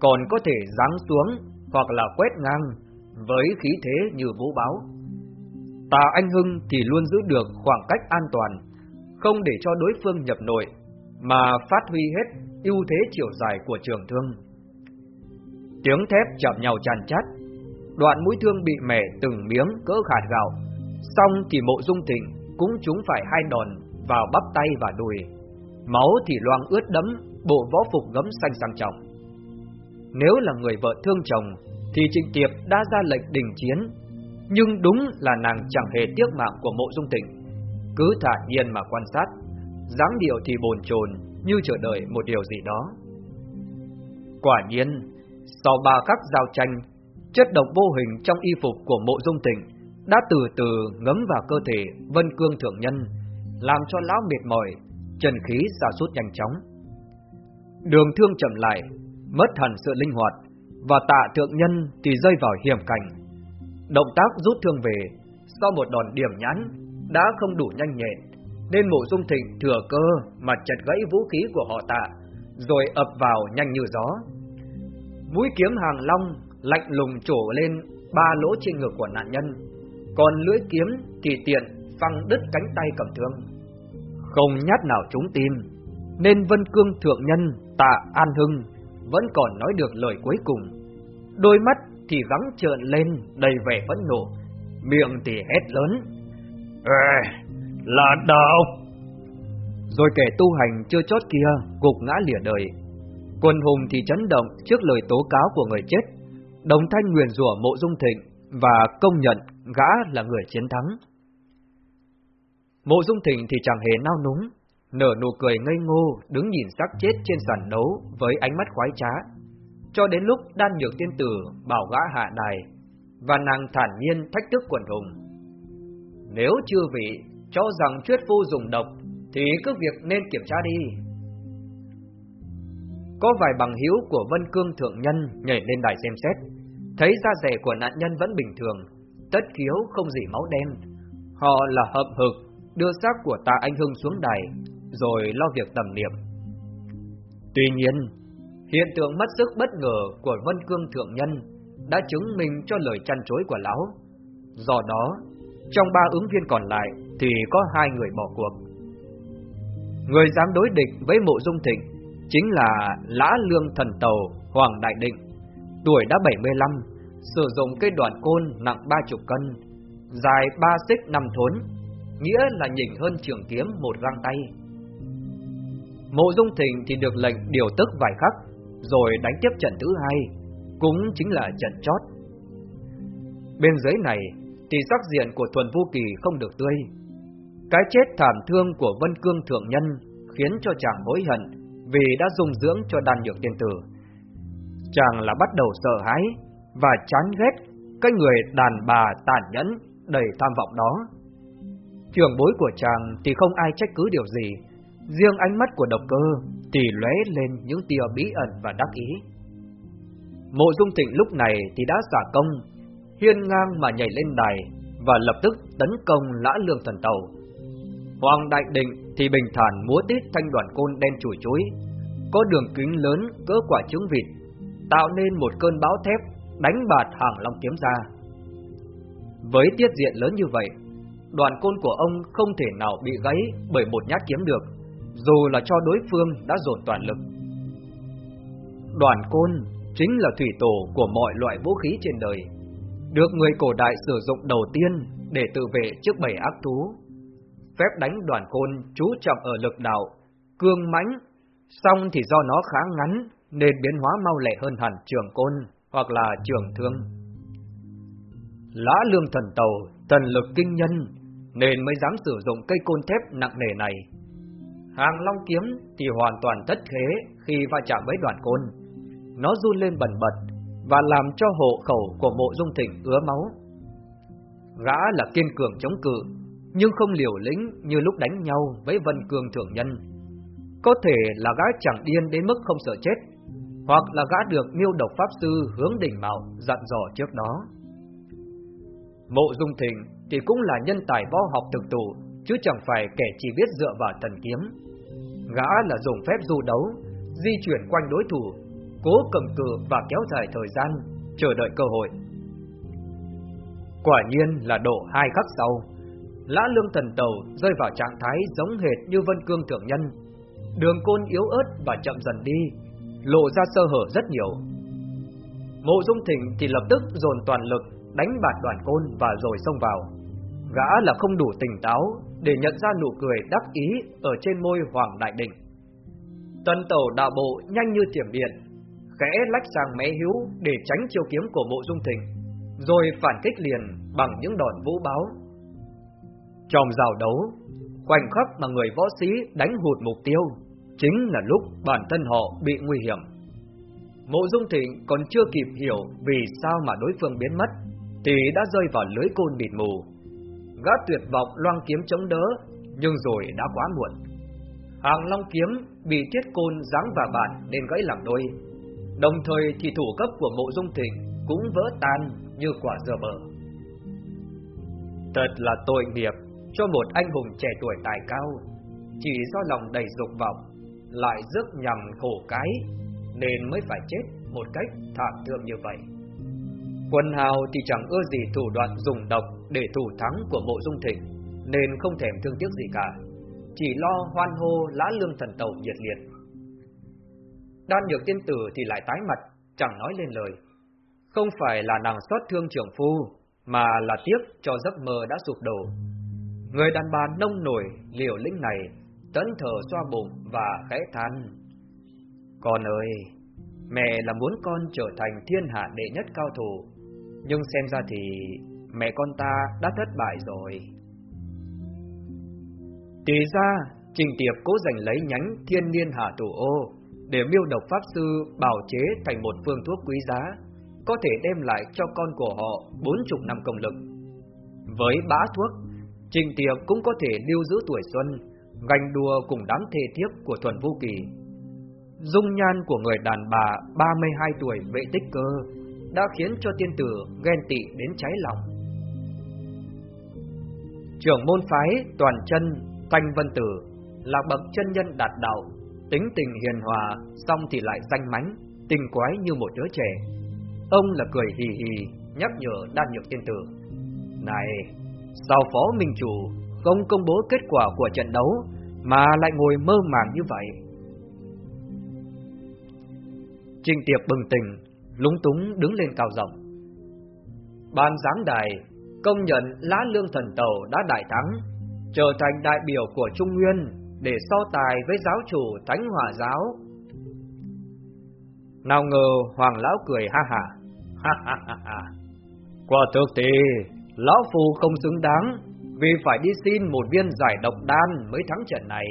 còn có thể giáng xuống hoặc là quét ngang với khí thế như vũ báo. Tà Anh Hưng thì luôn giữ được khoảng cách an toàn, không để cho đối phương nhập nội, mà phát huy hết ưu thế chiều dài của trường thương. Tiếng thép chạm nhau tràn chát, đoạn mũi thương bị mẻ từng miếng cỡ khạt gạo, xong thì mộ dung thịnh cũng chúng phải hai đòn vào bắp tay và đùi. Máu thì loang ướt đẫm, bộ võ phục gấm xanh sang trọng. Nếu là người vợ thương chồng, thì trịnh tiệp đã ra lệnh đình chiến Nhưng đúng là nàng chẳng hề tiếc mạng của mộ dung tịnh Cứ thả nhiên mà quan sát dáng điệu thì bồn chồn Như chờ đợi một điều gì đó. Quả nhiên, Sau ba khắc giao tranh, Chất độc vô hình trong y phục của mộ dung tịnh Đã từ từ ngấm vào cơ thể Vân Cương Thượng Nhân, Làm cho lão mệt mỏi Trần khí xa sút nhanh chóng. Đường thương chậm lại, Mất hẳn sự linh hoạt, Và tạ thượng nhân thì rơi vào hiểm cảnh. Động tác rút thương về, Sau một đòn điểm nhãn, Đã không đủ nhanh nhẹn. Nên mộ dung thịnh thừa cơ Mà chặt gãy vũ khí của họ tạ Rồi ập vào nhanh như gió. Mũi kiếm hàng long Lạnh lùng trổ lên Ba lỗ trên ngực của nạn nhân Còn lưỡi kiếm thì tiện Phăng đứt cánh tay cầm thương. Không nhát nào trúng tim Nên Vân Cương Thượng Nhân Tạ An Hưng Vẫn còn nói được lời cuối cùng. Đôi mắt thì gắng trợn lên đầy vẻ phẫn nộ, miệng thì hét lớn. Ê, là đạo! Rồi kẻ tu hành chưa chót kia gục ngã lìa đời. Quân hùng thì chấn động trước lời tố cáo của người chết, đồng thanh nguyền rủa mộ dung thịnh và công nhận gã là người chiến thắng. Mộ dung thịnh thì chẳng hề nao núng, nở nụ cười ngây ngô đứng nhìn xác chết trên sàn nấu với ánh mắt khoái trá cho đến lúc đan nhược tiên tử bảo gã hạ đài, và nàng thản nhiên thách thức quần hùng. Nếu chưa vị cho rằng chuyết phu dùng độc, thì cứ việc nên kiểm tra đi. Có vài bằng hữu của Vân Cương Thượng Nhân nhảy lên đài xem xét, thấy da rẻ của nạn nhân vẫn bình thường, tất khiếu không gì máu đen. Họ là hợp hực, đưa xác của ta anh Hưng xuống đài, rồi lo việc tầm niệm. Tuy nhiên, Hiện tượng mất sức bất ngờ của Vân Cương Thượng Nhân đã chứng minh cho lời chăn chối của lão. Do đó, trong ba ứng viên còn lại thì có hai người bỏ cuộc. Người dám đối địch với mộ dung thịnh chính là Lã Lương Thần Tàu Hoàng Đại Định, tuổi đã 75, sử dụng cây đoạn côn nặng ba chục cân, dài ba xích năm thốn, nghĩa là nhỉnh hơn trường kiếm một găng tay. Mộ Dung Thịnh thì được lệnh điều tức vài khắc, rồi đánh tiếp trận thứ hai, cũng chính là trận chót. Bên dưới này thì sắc diện của Thuần Vu Kỳ không được tươi. Cái chết thảm thương của Vân Cương Thượng Nhân khiến cho chàng hối hận vì đã dung dưỡng cho đàn nhược tiên tử. Chàng là bắt đầu sợ hãi và chán ghét cái người đàn bà tàn nhẫn đầy tham vọng đó. Trường bối của chàng thì không ai trách cứ điều gì, riêng ánh mắt của độc cơ thì lóe lên những tia bí ẩn và đắc ý. Mộ Dung Thịnh lúc này thì đã xả công, hiên ngang mà nhảy lên đài và lập tức tấn công lã lương thần tàu. Hoàng Đại Định thì bình thản múa tít thanh đoàn côn đen chùi chuối, có đường kính lớn cỡ quả trứng vịt, tạo nên một cơn bão thép đánh bạt hàng long kiếm ra. Với tiết diện lớn như vậy, đoàn côn của ông không thể nào bị gãy bởi một nhát kiếm được dù là cho đối phương đã dồn toàn lực. Đoàn côn chính là thủy tổ của mọi loại vũ khí trên đời, được người cổ đại sử dụng đầu tiên để tự vệ trước bảy ác thú. Phép đánh đoàn côn chú trọng ở lực đạo, cương mãnh, song thì do nó khá ngắn nên biến hóa mau lẹ hơn hẳn trường côn hoặc là trường thương. Lã lương thần tàu, thần lực kinh nhân nên mới dám sử dụng cây côn thép nặng nề này. Hàng Long kiếm thì hoàn toàn thất thế khi va chạm với đoàn côn. Nó run lên bần bật và làm cho hộ khẩu của mộ dung thịnh ứa máu. Gã là kiên cường chống cự, nhưng không liều lĩnh như lúc đánh nhau với Vân Cương Thượng Nhân. Có thể là gã chẳng điên đến mức không sợ chết, hoặc là gã được miêu độc Pháp Sư hướng đỉnh mạo dặn dò trước đó. Mộ Dung Thịnh thì cũng là nhân tài võ học thực tụ, chứ chẳng phải kẻ chỉ biết dựa vào thần kiếm. Gã là dùng phép du đấu, di chuyển quanh đối thủ, cố cầm cự và kéo dài thời gian, chờ đợi cơ hội. Quả nhiên là độ hai khắc sau, Lã Lương Thần Tàu rơi vào trạng thái giống hệt như Vân Cương Thượng Nhân. Đường côn yếu ớt và chậm dần đi, lộ ra sơ hở rất nhiều. Mộ Dung Thịnh thì lập tức dồn toàn lực đánh bạt đoàn côn và rồi xông vào. Gã là không đủ tỉnh táo để nhận ra nụ cười đắc ý ở trên môi Hoàng Đại Đỉnh. Tần tàu đạo bộ nhanh như tiềm điện, khẽ lách sang mé hữu để tránh chiêu kiếm của mộ dung thịnh. rồi phản kích liền bằng những đòn vũ báo. Trong giao đấu, khoảnh khắc mà người võ sĩ đánh hụt mục tiêu, chính là lúc bản thân họ bị nguy hiểm. Mộ Dung Thịnh còn chưa kịp hiểu vì sao mà đối phương biến mất, thì đã rơi vào lưới côn bịt mù. Gã tuyệt vọng loang kiếm chống đỡ, nhưng rồi đã quá muộn. Hàng Long kiếm bị thiết côn giáng vào bản nên gãy làm đôi. Đồng thời thì thủ cấp của Mộ Dung Thịnh cũng vỡ tan như quả dừa bờ. Thật là tội nghiệp cho một anh hùng trẻ tuổi tài cao, chỉ do lòng đầy dục vọng, lại rước nhầm khổ cái, nên mới phải chết một cách thảm thương như vậy. Quân hào thì chẳng ưa gì thủ đoạn dùng độc để thủ thắng của mộ dung thịnh, nên không thèm thương tiếc gì cả, chỉ lo hoan hô lã lương thần tàu nhiệt liệt. Đan nhược tiên tử thì lại tái mặt, chẳng nói lên lời. Không phải là nàng xót thương trưởng phu, mà là tiếc cho giấc mơ đã sụp đổ. Người đàn bà nông nổi, liều lĩnh này, tấn thở xoa bụng và khẽ than. Con ơi, mẹ là muốn con trở thành thiên hạ đệ nhất cao thủ, nhưng xem ra thì mẹ con ta đã thất bại rồi. Thì ra, Trình Tiệp cố giành lấy nhánh thiên niên hạ thủ ô để miêu độc pháp sư bảo chế thành một phương thuốc quý giá, có thể đem lại cho con của họ bốn chục năm công lực. Với bá thuốc, Trình Tiệp cũng có thể lưu giữ tuổi xuân, gành đùa cùng đám thề thiếp của Thuần Vũ Kỳ. Dung nhan của người đàn bà 32 tuổi vệ tích cơ đã khiến cho tiên tử ghen tị đến cháy lòng. Trưởng môn phái toàn chân Thanh Vân Tử là bậc chân nhân đạt đạo, tính tình hiền hòa, xong thì lại danh mánh, tình quái như một đứa trẻ. Ông là cười hì hì, nhắc nhở đan nhược tiên tử. Này, sao phó minh chủ không công bố kết quả của trận đấu mà lại ngồi mơ màng như vậy? Trình Tiệp bừng tỉnh, lúng túng đứng lên cao rộng. Ban giáng đài công nhận lá lương thần tàu đã đại thắng, trở thành đại biểu của Trung Nguyên để so tài với giáo chủ Thánh Hòa Giáo. Nào ngờ Hoàng Lão cười ha ha, ha ha ha ha. Quả thực thì Lão Phù không xứng đáng vì phải đi xin một viên giải độc đan mới thắng trận này.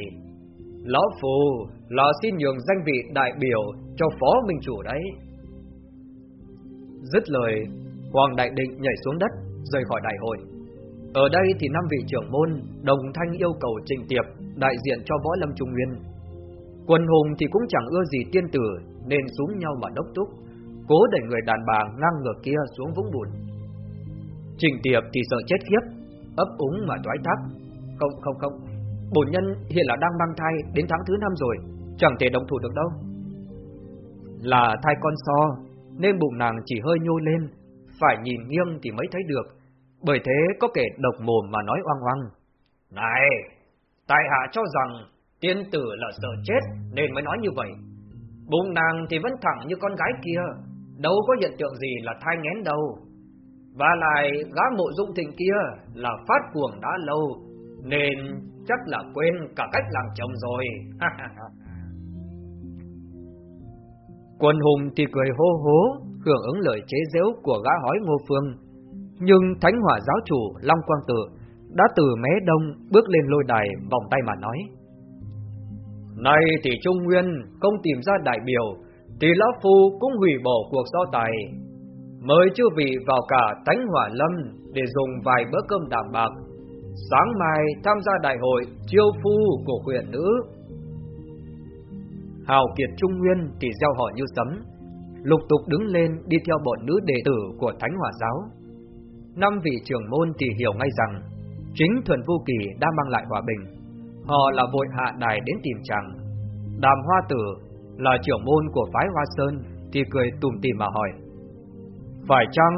Lão Phù là xin nhường danh vị đại biểu cho Phó Minh Chủ đấy. Dứt lời, Hoàng Đại Định nhảy xuống đất, rời khỏi đại hội. Ở đây thì năm vị trưởng môn đồng thanh yêu cầu Trình Tiệp đại diện cho Võ Lâm Trung Nguyên. Quân hùng thì cũng chẳng ưa gì tiên tử nên xuống nhau mà đốc túc, cố đẩy người đàn bà ngang ngược kia xuống vũng bùn. Trình Tiệp thì sợ chết khiếp, ấp úng mà toái thác. Không không không, bổn nhân hiện là đang mang thai đến tháng thứ năm rồi, chẳng thể động thủ được đâu. Là thai con so, nên bụng nàng chỉ hơi nhô lên, phải nhìn nghiêng thì mới thấy được, bởi thế có kẻ độc mồm mà nói oang oang. Này, tài hạ cho rằng tiên tử là sợ chết nên mới nói như vậy. Bụng nàng thì vẫn thẳng như con gái kia, đâu có hiện tượng gì là thai nghén đâu. Và lại gã mộ dung thịnh kia là phát cuồng đã lâu, nên chắc là quên cả cách làm chồng rồi. [laughs] Quân hùng thì cười hô hố, hưởng ứng lời chế giễu của gã hói ngô phương. Nhưng thánh hỏa giáo chủ Long Quang Tự đã từ mé đông bước lên lôi đài vòng tay mà nói. Này thì Trung Nguyên không tìm ra đại biểu, thì Lão Phu cũng hủy bỏ cuộc so tài. Mời chư vị vào cả thánh hỏa lâm để dùng vài bữa cơm đảm bạc. Sáng mai tham gia đại hội chiêu phu của huyện nữ. Hào kiệt Trung Nguyên thì gieo họ như sấm, lục tục đứng lên đi theo bọn nữ đệ tử của Thánh Hỏa Giáo. Năm vị trưởng môn thì hiểu ngay rằng, chính Thuần Vu Kỳ đã mang lại hòa bình. Họ là vội hạ đài đến tìm chàng. Đàm Hoa Tử là trưởng môn của phái Hoa Sơn thì cười tùm tìm mà hỏi. Phải chăng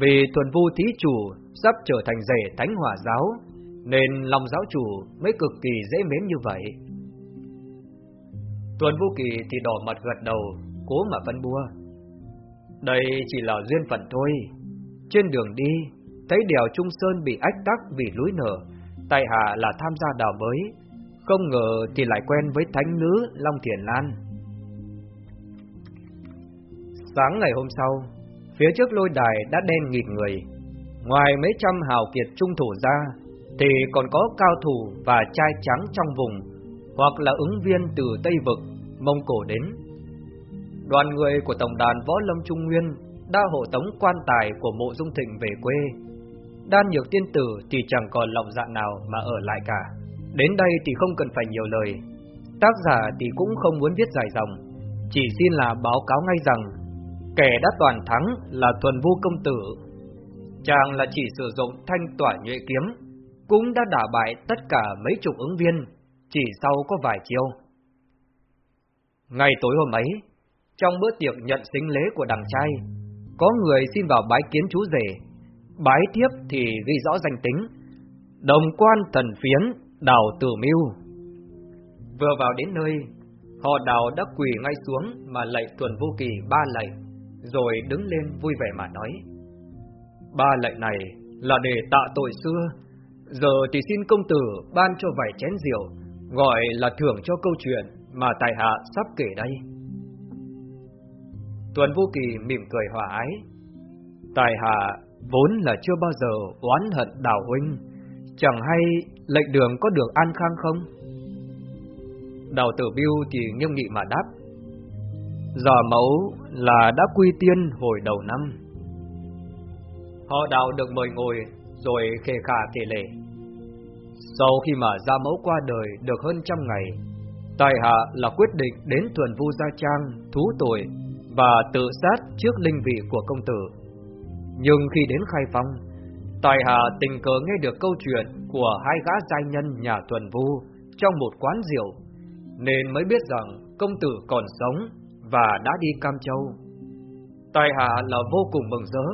vì tuần Vu Thí Chủ sắp trở thành rể Thánh Hỏa Giáo, nên lòng giáo chủ mới cực kỳ dễ mến như vậy? Tuần vu Kỳ thì đỏ mặt gật đầu, cố mà phân bua. Đây chỉ là duyên phận thôi. Trên đường đi, thấy đèo Trung Sơn bị ách tắc vì núi nở, tại hạ là tham gia đào mới, không ngờ thì lại quen với thánh nữ Long Thiền Lan. Sáng ngày hôm sau, Phía trước lôi đài đã đen nghịt người, ngoài mấy trăm hào kiệt trung thủ ra, thì còn có cao thủ và trai trắng trong vùng, hoặc là ứng viên từ Tây Vực, Mông Cổ đến. Đoàn người của Tổng đàn Võ Lâm Trung Nguyên đã hộ tống quan tài của mộ dung thịnh về quê. Đan nhược tiên tử thì chẳng còn lòng dạ nào mà ở lại cả. Đến đây thì không cần phải nhiều lời. Tác giả thì cũng không muốn viết dài dòng, chỉ xin là báo cáo ngay rằng kẻ đã toàn thắng là thuần vu công tử. Chàng là chỉ sử dụng thanh tỏa nhuệ kiếm, cũng đã đả bại tất cả mấy chục ứng viên, chỉ sau có vài chiêu. Ngày tối hôm ấy, trong bữa tiệc nhận sinh lễ của đằng trai, có người xin vào bái kiến chú rể, bái tiếp thì ghi rõ danh tính, đồng quan thần phiến, đào tử mưu. Vừa vào đến nơi, họ đào đã quỳ ngay xuống mà lạy tuần vô kỳ ba lạy, rồi đứng lên vui vẻ mà nói. Ba lệnh này là để tạ tội xưa, giờ thì xin công tử ban cho vài chén rượu, gọi là thưởng cho câu chuyện mà tài hạ sắp kể đây. Tuần Vô Kỳ mỉm cười hòa ái. Tài hạ vốn là chưa bao giờ oán hận đào huynh, chẳng hay lệnh đường có được an khang không? Đào tử biêu thì nghiêm nghị mà đáp. Giờ mẫu là đã quy tiên hồi đầu năm. Họ đào được mời ngồi, rồi khề khả kể lệ. Sau khi mà gia mẫu qua đời được hơn trăm ngày, tài hạ là quyết định đến thuần vu gia trang, thú tội và tự sát trước linh vị của công tử. Nhưng khi đến khai phong, Tài hạ tình cờ nghe được câu chuyện của hai gã giai nhân nhà thuần vu trong một quán rượu, nên mới biết rằng công tử còn sống và đã đi Cam Châu. Tài Hà là vô cùng mừng rỡ,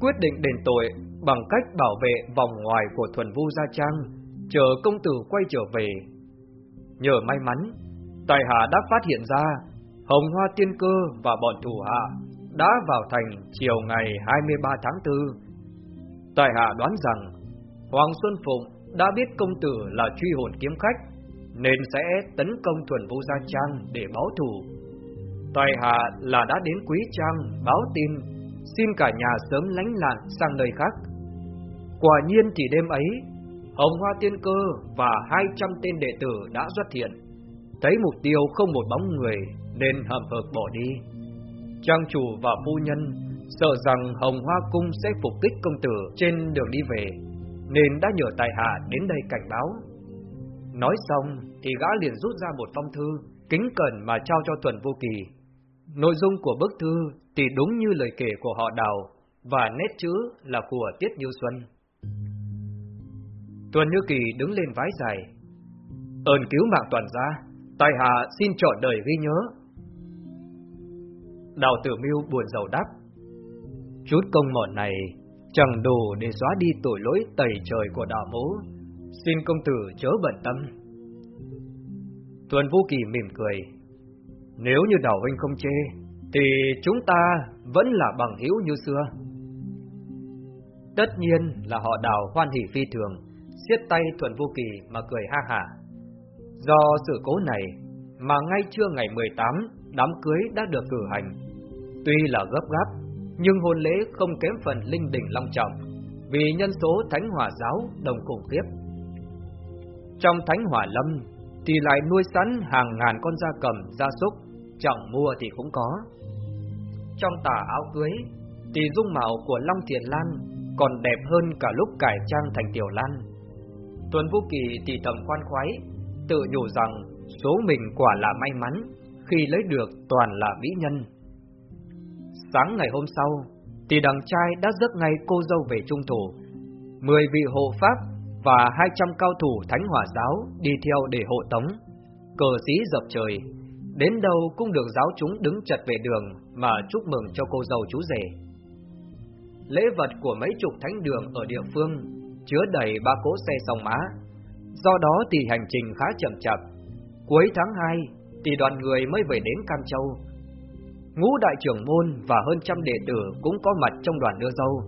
quyết định đền tội bằng cách bảo vệ vòng ngoài của thuần vu Gia Trang, chờ công tử quay trở về. Nhờ may mắn, Tài Hà đã phát hiện ra Hồng Hoa Tiên Cơ và bọn thủ hạ đã vào thành chiều ngày 23 tháng 4. Tài hạ đoán rằng Hoàng Xuân Phụng đã biết công tử là truy hồn kiếm khách, nên sẽ tấn công thuần vũ gia trang để báo thù. Tài hạ là đã đến quý trang báo tin, xin cả nhà sớm lánh lạn sang nơi khác. Quả nhiên thì đêm ấy, Hồng Hoa Tiên Cơ và 200 tên đệ tử đã xuất hiện, thấy mục tiêu không một bóng người nên hậm hực bỏ đi. Trang chủ và phu nhân sợ rằng Hồng Hoa Cung sẽ phục kích công tử trên đường đi về, nên đã nhờ tài hạ đến đây cảnh báo. Nói xong thì gã liền rút ra một phong thư, kính cẩn mà trao cho Tuần Vô Kỳ. Nội dung của bức thư thì đúng như lời kể của họ đào, và nét chữ là của Tiết Như Xuân. Tuần Như Kỳ đứng lên vái dài. Ơn cứu mạng toàn gia, tài hạ xin chọn đời ghi nhớ. Đào tử mưu buồn giàu đáp. Chút công mọn này Chẳng đủ để xóa đi tội lỗi tẩy trời của đạo mẫu. Xin công tử chớ bận tâm. Tuần Vũ Kỳ mỉm cười. Nếu như đào huynh không chê Thì chúng ta vẫn là bằng hữu như xưa Tất nhiên là họ đào hoan hỷ phi thường siết tay Thuần Vô Kỳ mà cười ha hả Do sự cố này mà ngay trưa ngày 18 đám cưới đã được cử hành. Tuy là gấp gáp, nhưng hôn lễ không kém phần linh đình long trọng, vì nhân số Thánh Hỏa giáo đồng khủng khiếp. Trong Thánh Hỏa Lâm thì lại nuôi sẵn hàng ngàn con gia cầm, gia súc, Chẳng mua thì cũng có. Trong tà áo cưới thì dung mạo của Long Thiền Lan còn đẹp hơn cả lúc cải trang thành Tiểu Lan. Tuấn Vũ Kỳ thì thầm khoan khoái, tự nhủ rằng số mình quả là may mắn khi lấy được toàn là mỹ nhân. Sáng ngày hôm sau, thì đằng trai đã rước ngay cô dâu về trung thủ. Mười vị hộ pháp và hai trăm cao thủ thánh hỏa giáo đi theo để hộ tống. Cờ sĩ dập trời, đến đâu cũng được giáo chúng đứng chật về đường mà chúc mừng cho cô dâu chú rể. Lễ vật của mấy chục thánh đường ở địa phương chứa đầy ba cỗ xe song mã, do đó thì hành trình khá chậm chạp. Cuối tháng 2 thì đoàn người mới về đến Cam Châu. Ngũ đại trưởng môn và hơn trăm đệ tử cũng có mặt trong đoàn đưa dâu.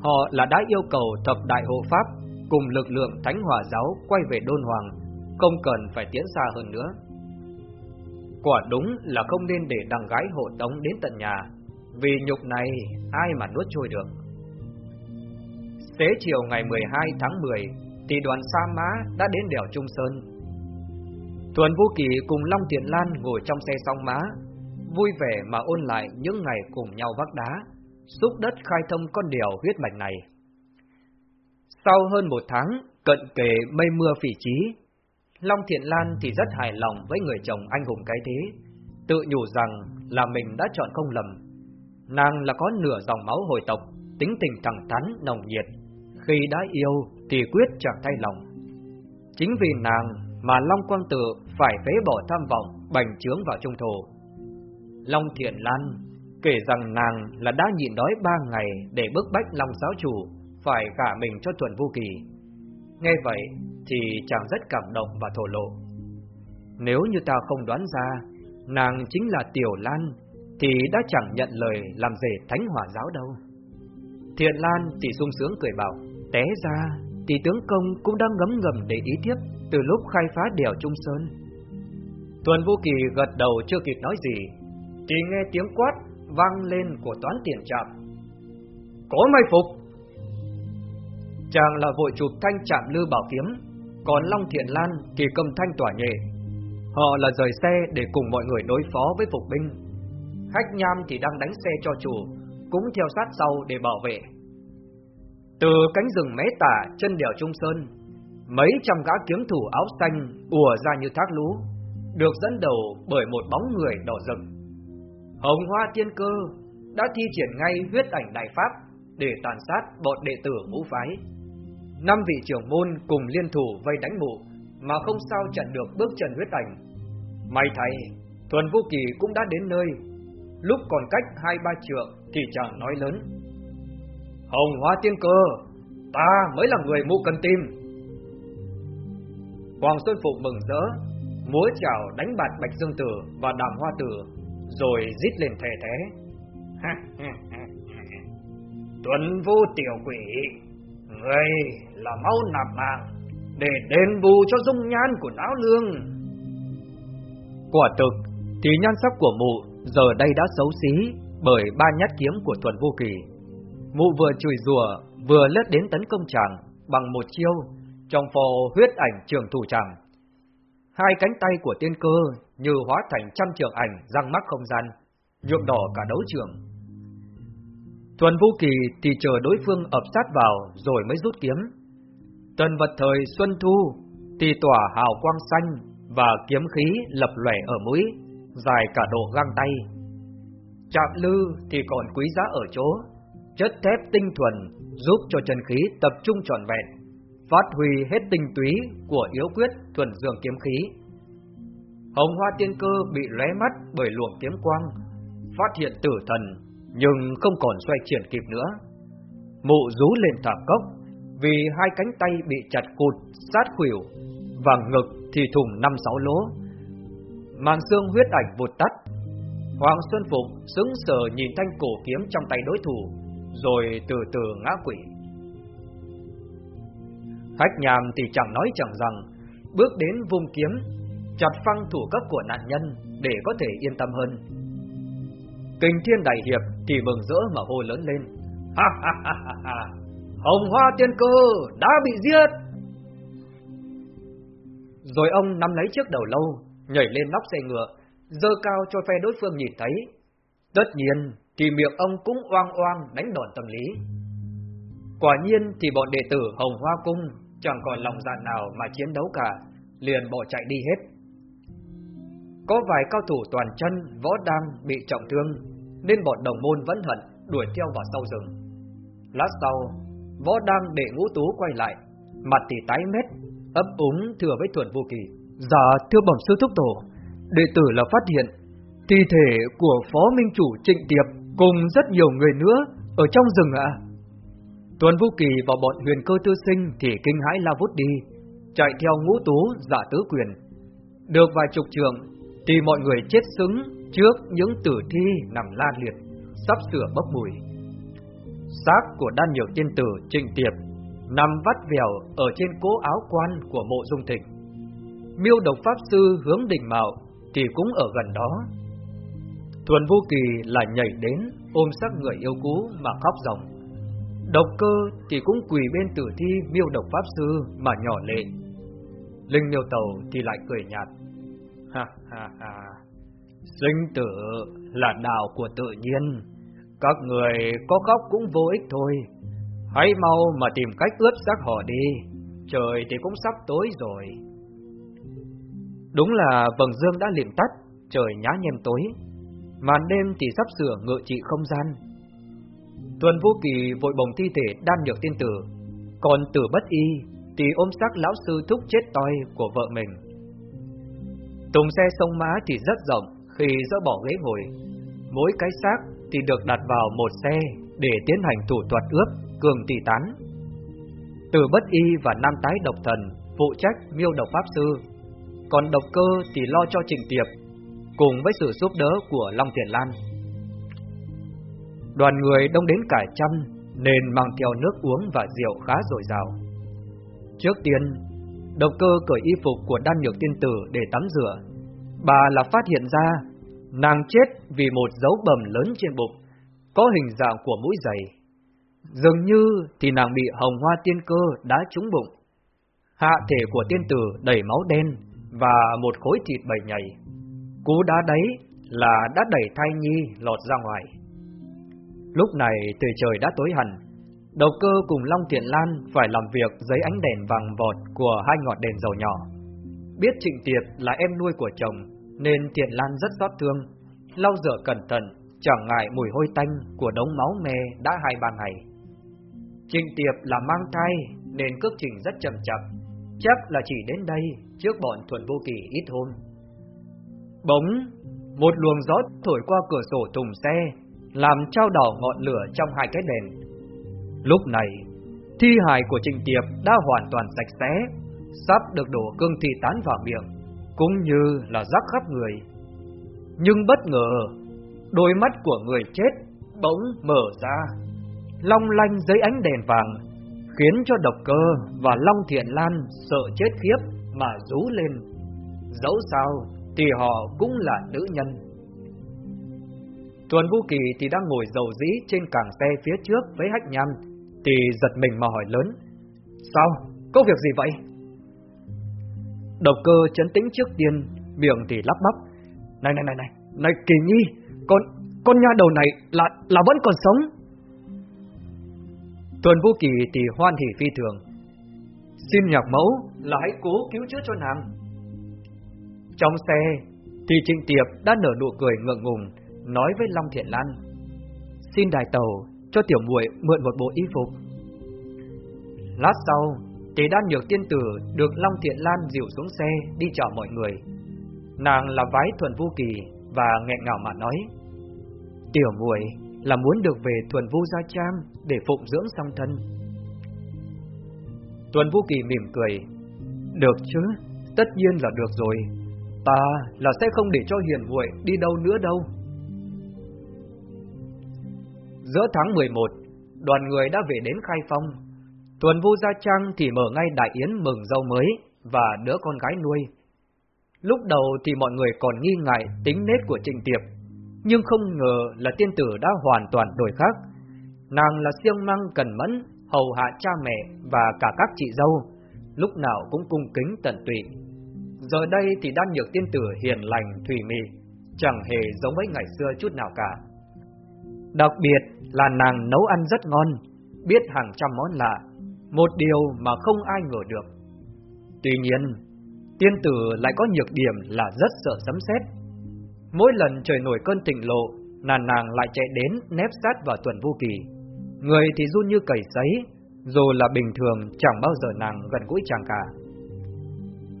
Họ là đã yêu cầu thập đại hộ pháp cùng lực lượng thánh hòa giáo quay về đôn hoàng, không cần phải tiến xa hơn nữa. Quả đúng là không nên để đằng gái hộ tống đến tận nhà, vì nhục này ai mà nuốt trôi được. Xế chiều ngày 12 tháng 10 thì đoàn Sa Mã đã đến đèo Trung Sơn. Tuần Vũ Kỳ cùng Long Tiện Lan ngồi trong xe song má, vui vẻ mà ôn lại những ngày cùng nhau vác đá, xúc đất khai thông con đèo huyết mạch này. Sau hơn một tháng, cận kề mây mưa phỉ trí, Long Thiện Lan thì rất hài lòng với người chồng anh hùng cái thế, tự nhủ rằng là mình đã chọn không lầm. Nàng là có nửa dòng máu hồi tộc, tính tình thẳng thắn, nồng nhiệt, khi đã yêu thì quyết chẳng thay lòng. Chính vì nàng mà Long Quang Tự phải phế bỏ tham vọng, bành trướng vào trung thổ. Long Thiện Lan kể rằng nàng là đã nhịn đói ba ngày để bức bách Long giáo chủ phải gả mình cho Thuần Vô Kỳ. Nghe vậy thì chàng rất cảm động và thổ lộ. Nếu như ta không đoán ra, nàng chính là Tiểu Lan, thì đã chẳng nhận lời làm rể thánh hỏa giáo đâu. Thiện Lan thì sung sướng cười bảo, té ra thì tướng công cũng đang ngấm ngầm để ý tiếp từ lúc khai phá đèo Trung Sơn. Tuần Vũ Kỳ gật đầu chưa kịp nói gì, thì nghe tiếng quát vang lên của toán tiền trạm. Có may phục! Chàng là vội chụp thanh chạm lư bảo kiếm, còn Long Thiện Lan thì cầm thanh tỏa nhẹ. Họ là rời xe để cùng mọi người đối phó với phục binh. Hách Nham thì đang đánh xe cho chủ, cũng theo sát sau để bảo vệ. Từ cánh rừng mé tả chân đèo Trung Sơn, mấy trăm gã kiếm thủ áo xanh ùa ra như thác lũ, được dẫn đầu bởi một bóng người đỏ rực. Hồng Hoa Tiên Cơ đã thi triển ngay huyết ảnh đại pháp để tàn sát bọn đệ tử ngũ phái. Năm vị trưởng môn cùng liên thủ vây đánh mụ mà không sao chặn được bước chân huyết ảnh. May thay, Thuần Vũ Kỳ cũng đã đến nơi. Lúc còn cách hai ba trượng thì chàng nói lớn. Hồng Hoa Tiên Cơ, ta mới là người mụ cần tìm. Hoàng Xuân Phục mừng rỡ, múa chào đánh bạt Bạch Dương Tử và Đàm Hoa Tử, rồi rít lên thề thế. Tuấn Vũ Tiểu Quỷ, người là mau nạp mạng để đền bù cho dung nhan của lão lương. Quả thực, thì nhan sắc của mụ giờ đây đã xấu xí bởi ba nhát kiếm của Tuần Vô Kỳ. Mụ vừa chửi rủa vừa lết đến tấn công chàng bằng một chiêu trong phò huyết ảnh trường thủ chàng. Hai cánh tay của tiên cơ như hóa thành trăm trường ảnh răng mắt không gian, nhuộm đỏ cả đấu trường. Tuần Vũ Kỳ thì chờ đối phương ập sát vào rồi mới rút kiếm. Tần vật thời Xuân Thu thì tỏa hào quang xanh và kiếm khí lập lòe ở mũi, dài cả độ găng tay. Chạm lư thì còn quý giá ở chỗ, chất thép tinh thuần giúp cho chân khí tập trung trọn vẹn, phát huy hết tinh túy của yếu quyết thuần dương kiếm khí. Hồng Hoa Tiên Cơ bị lóe mắt bởi luồng kiếm quang, phát hiện tử thần nhưng không còn xoay chuyển kịp nữa. Mụ rú lên thảm cốc vì hai cánh tay bị chặt cụt, sát khuỷu và ngực thì thủng năm sáu lỗ. Màn xương huyết ảnh vụt tắt. Hoàng Xuân Phục sững sờ nhìn thanh cổ kiếm trong tay đối thủ, rồi từ từ ngã quỷ. Hách nhàm thì chẳng nói chẳng rằng, bước đến vung kiếm, chặt phăng thủ cấp của nạn nhân để có thể yên tâm hơn kình thiên đại hiệp thì mừng rỡ mà hô lớn lên. Ha ha ha ha ha! Hồng Hoa Tiên Cơ đã bị giết! Rồi ông nắm lấy chiếc đầu lâu, nhảy lên nóc xe ngựa, dơ cao cho phe đối phương nhìn thấy. Tất nhiên thì miệng ông cũng oang oang đánh đòn tâm lý. Quả nhiên thì bọn đệ tử Hồng Hoa Cung chẳng còn lòng dạ nào mà chiến đấu cả, liền bỏ chạy đi hết. Có vài cao thủ toàn chân võ đang bị trọng thương, nên bọn đồng môn vẫn hận đuổi theo vào sau rừng. Lát sau, võ đang đệ ngũ tú quay lại, mặt thì tái mét, ấp úng thừa với thuần vô kỳ. Dạ thưa bẩm sư thúc tổ, đệ tử là phát hiện thi thể của phó minh chủ trịnh tiệp cùng rất nhiều người nữa ở trong rừng ạ. À. Tuần Vũ Kỳ và bọn huyền cơ tư sinh thì kinh hãi lao vút đi, chạy theo ngũ tú giả tứ quyền. Được vài chục trường thì mọi người chết xứng trước những tử thi nằm la liệt, sắp sửa bốc mùi. Xác của đan nhược tiên tử Trịnh Tiệp nằm vắt vẻo ở trên cố áo quan của mộ dung thịnh. Miêu độc pháp sư hướng đỉnh mạo thì cũng ở gần đó. Thuần Vô Kỳ là nhảy đến, ôm xác người yêu cũ mà khóc ròng. Độc cơ thì cũng quỳ bên tử thi miêu độc pháp sư mà nhỏ lệ. Linh miêu tàu thì lại cười nhạt. Ha ha ha, sinh tử là đạo của tự nhiên, các người có khóc cũng vô ích thôi. Hãy mau mà tìm cách ướp xác họ đi, trời thì cũng sắp tối rồi. Đúng là vầng dương đã liệm tắt, trời nhá nhem tối, màn đêm thì sắp sửa ngự trị không gian. Tuần Vô Kỳ vội bồng thi thể đan nhược tiên tử, còn tử bất y thì ôm xác lão sư thúc chết toi của vợ mình. Tùng xe sông má thì rất rộng khi dỡ bỏ ghế ngồi, mỗi cái xác thì được đặt vào một xe để tiến hành thủ thuật ướp cường tỷ tán. Từ bất y và nam tái độc thần phụ trách miêu độc pháp sư, còn độc cơ thì lo cho trình tiệp, cùng với sự giúp đỡ của Long Thiện Lan. Đoàn người đông đến cả trăm nên mang theo nước uống và rượu khá dồi dào. Trước tiên, độc cơ cởi y phục của đan nhược tiên tử để tắm rửa. Bà là phát hiện ra nàng chết vì một dấu bầm lớn trên bụng, có hình dạng của mũi giày. Dường như thì nàng bị hồng hoa tiên cơ đã trúng bụng. Hạ thể của tiên tử đầy máu đen và một khối thịt bầy nhảy. Cú đá đấy là đã đẩy thai nhi lọt ra ngoài. Lúc này trời trời đã tối hẳn, đầu cơ cùng Long Tiện Lan phải làm việc dưới ánh đèn vàng vọt của hai ngọn đèn dầu nhỏ. Biết Trịnh Tiệp là em nuôi của chồng, nên Tiện Lan rất xót thương, lau rửa cẩn thận, chẳng ngại mùi hôi tanh của đống máu me đã hai ba ngày. Trình Tiệp là mang thai nên cước trình rất chậm chậm, chắc là chỉ đến đây trước bọn Thuần Vô Kỳ ít hôm. Bỗng, một luồng gió thổi qua cửa sổ thùng xe, làm trao đỏ ngọn lửa trong hai cái đèn. Lúc này, thi hài của Trình Tiệp đã hoàn toàn sạch sẽ, sắp được đổ cương thi tán vào miệng, cũng như là rắc khắp người. Nhưng bất ngờ, đôi mắt của người chết bỗng mở ra, long lanh dưới ánh đèn vàng, khiến cho độc cơ và Long Thiện Lan sợ chết khiếp mà rú lên. Dẫu sao thì họ cũng là nữ nhân. Tuần Vũ Kỳ thì đang ngồi dầu dĩ trên càng xe phía trước với hách nhăn, thì giật mình mà hỏi lớn. Sao? Có việc gì vậy? Độc cơ chấn tĩnh trước tiên, miệng thì lắp bắp. Này này này này, này Kỳ Nhi, con, con nha đầu này là, là vẫn còn sống. Tuần Vũ Kỳ thì hoan hỉ phi thường. Xin nhạc mẫu là hãy cố cứu chữa cho nàng. Trong xe thì Trịnh Tiệp đã nở nụ cười ngượng ngùng nói với Long Thiện Lan: "Xin đài tàu cho tiểu muội mượn một bộ y phục." Lát sau, thì đan nhược tiên tử được Long Thiện Lan dìu xuống xe đi chào mọi người. Nàng là vái thuần vu kỳ và nghẹn ngào mà nói: "Tiểu muội là muốn được về thuần vu gia trang để phụng dưỡng song thân." Tuần Vũ Kỳ mỉm cười, "Được chứ, tất nhiên là được rồi. Ta là sẽ không để cho Hiền muội đi đâu nữa đâu." Giữa tháng 11, đoàn người đã về đến Khai Phong. Tuần Vu Gia Trang thì mở ngay đại yến mừng dâu mới và đứa con gái nuôi. Lúc đầu thì mọi người còn nghi ngại tính nết của Trịnh Tiệp, nhưng không ngờ là tiên tử đã hoàn toàn đổi khác. Nàng là siêng năng cần mẫn, hầu hạ cha mẹ và cả các chị dâu, lúc nào cũng cung kính tận tụy. Giờ đây thì đan nhược tiên tử hiền lành, thủy mị, chẳng hề giống với ngày xưa chút nào cả. Đặc biệt là nàng nấu ăn rất ngon, biết hàng trăm món lạ, một điều mà không ai ngờ được. Tuy nhiên, tiên tử lại có nhược điểm là rất sợ sấm sét. Mỗi lần trời nổi cơn thịnh lộ, nàng nàng lại chạy đến nép sát vào tuần vô kỳ. Người thì run như cầy giấy, dù là bình thường chẳng bao giờ nàng gần gũi chàng cả.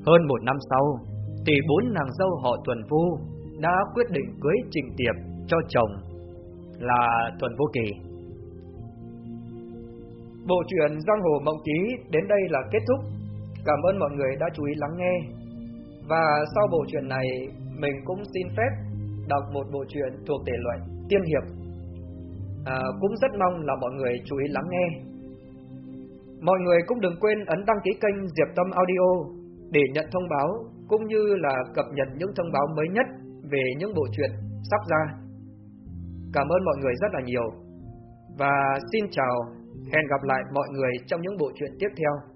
Hơn một năm sau, thì bốn nàng dâu họ tuần vu đã quyết định cưới trịnh tiệp cho chồng là Tuần Vô Kỳ. Bộ truyện Giang Hồ Mộng Ký đến đây là kết thúc. Cảm ơn mọi người đã chú ý lắng nghe. Và sau bộ truyện này, mình cũng xin phép đọc một bộ truyện thuộc thể loại tiên hiệp. À, cũng rất mong là mọi người chú ý lắng nghe. Mọi người cũng đừng quên ấn đăng ký kênh Diệp Tâm Audio để nhận thông báo cũng như là cập nhật những thông báo mới nhất về những bộ truyện sắp ra. Cảm ơn mọi người rất là nhiều. Và xin chào, hẹn gặp lại mọi người trong những bộ truyện tiếp theo.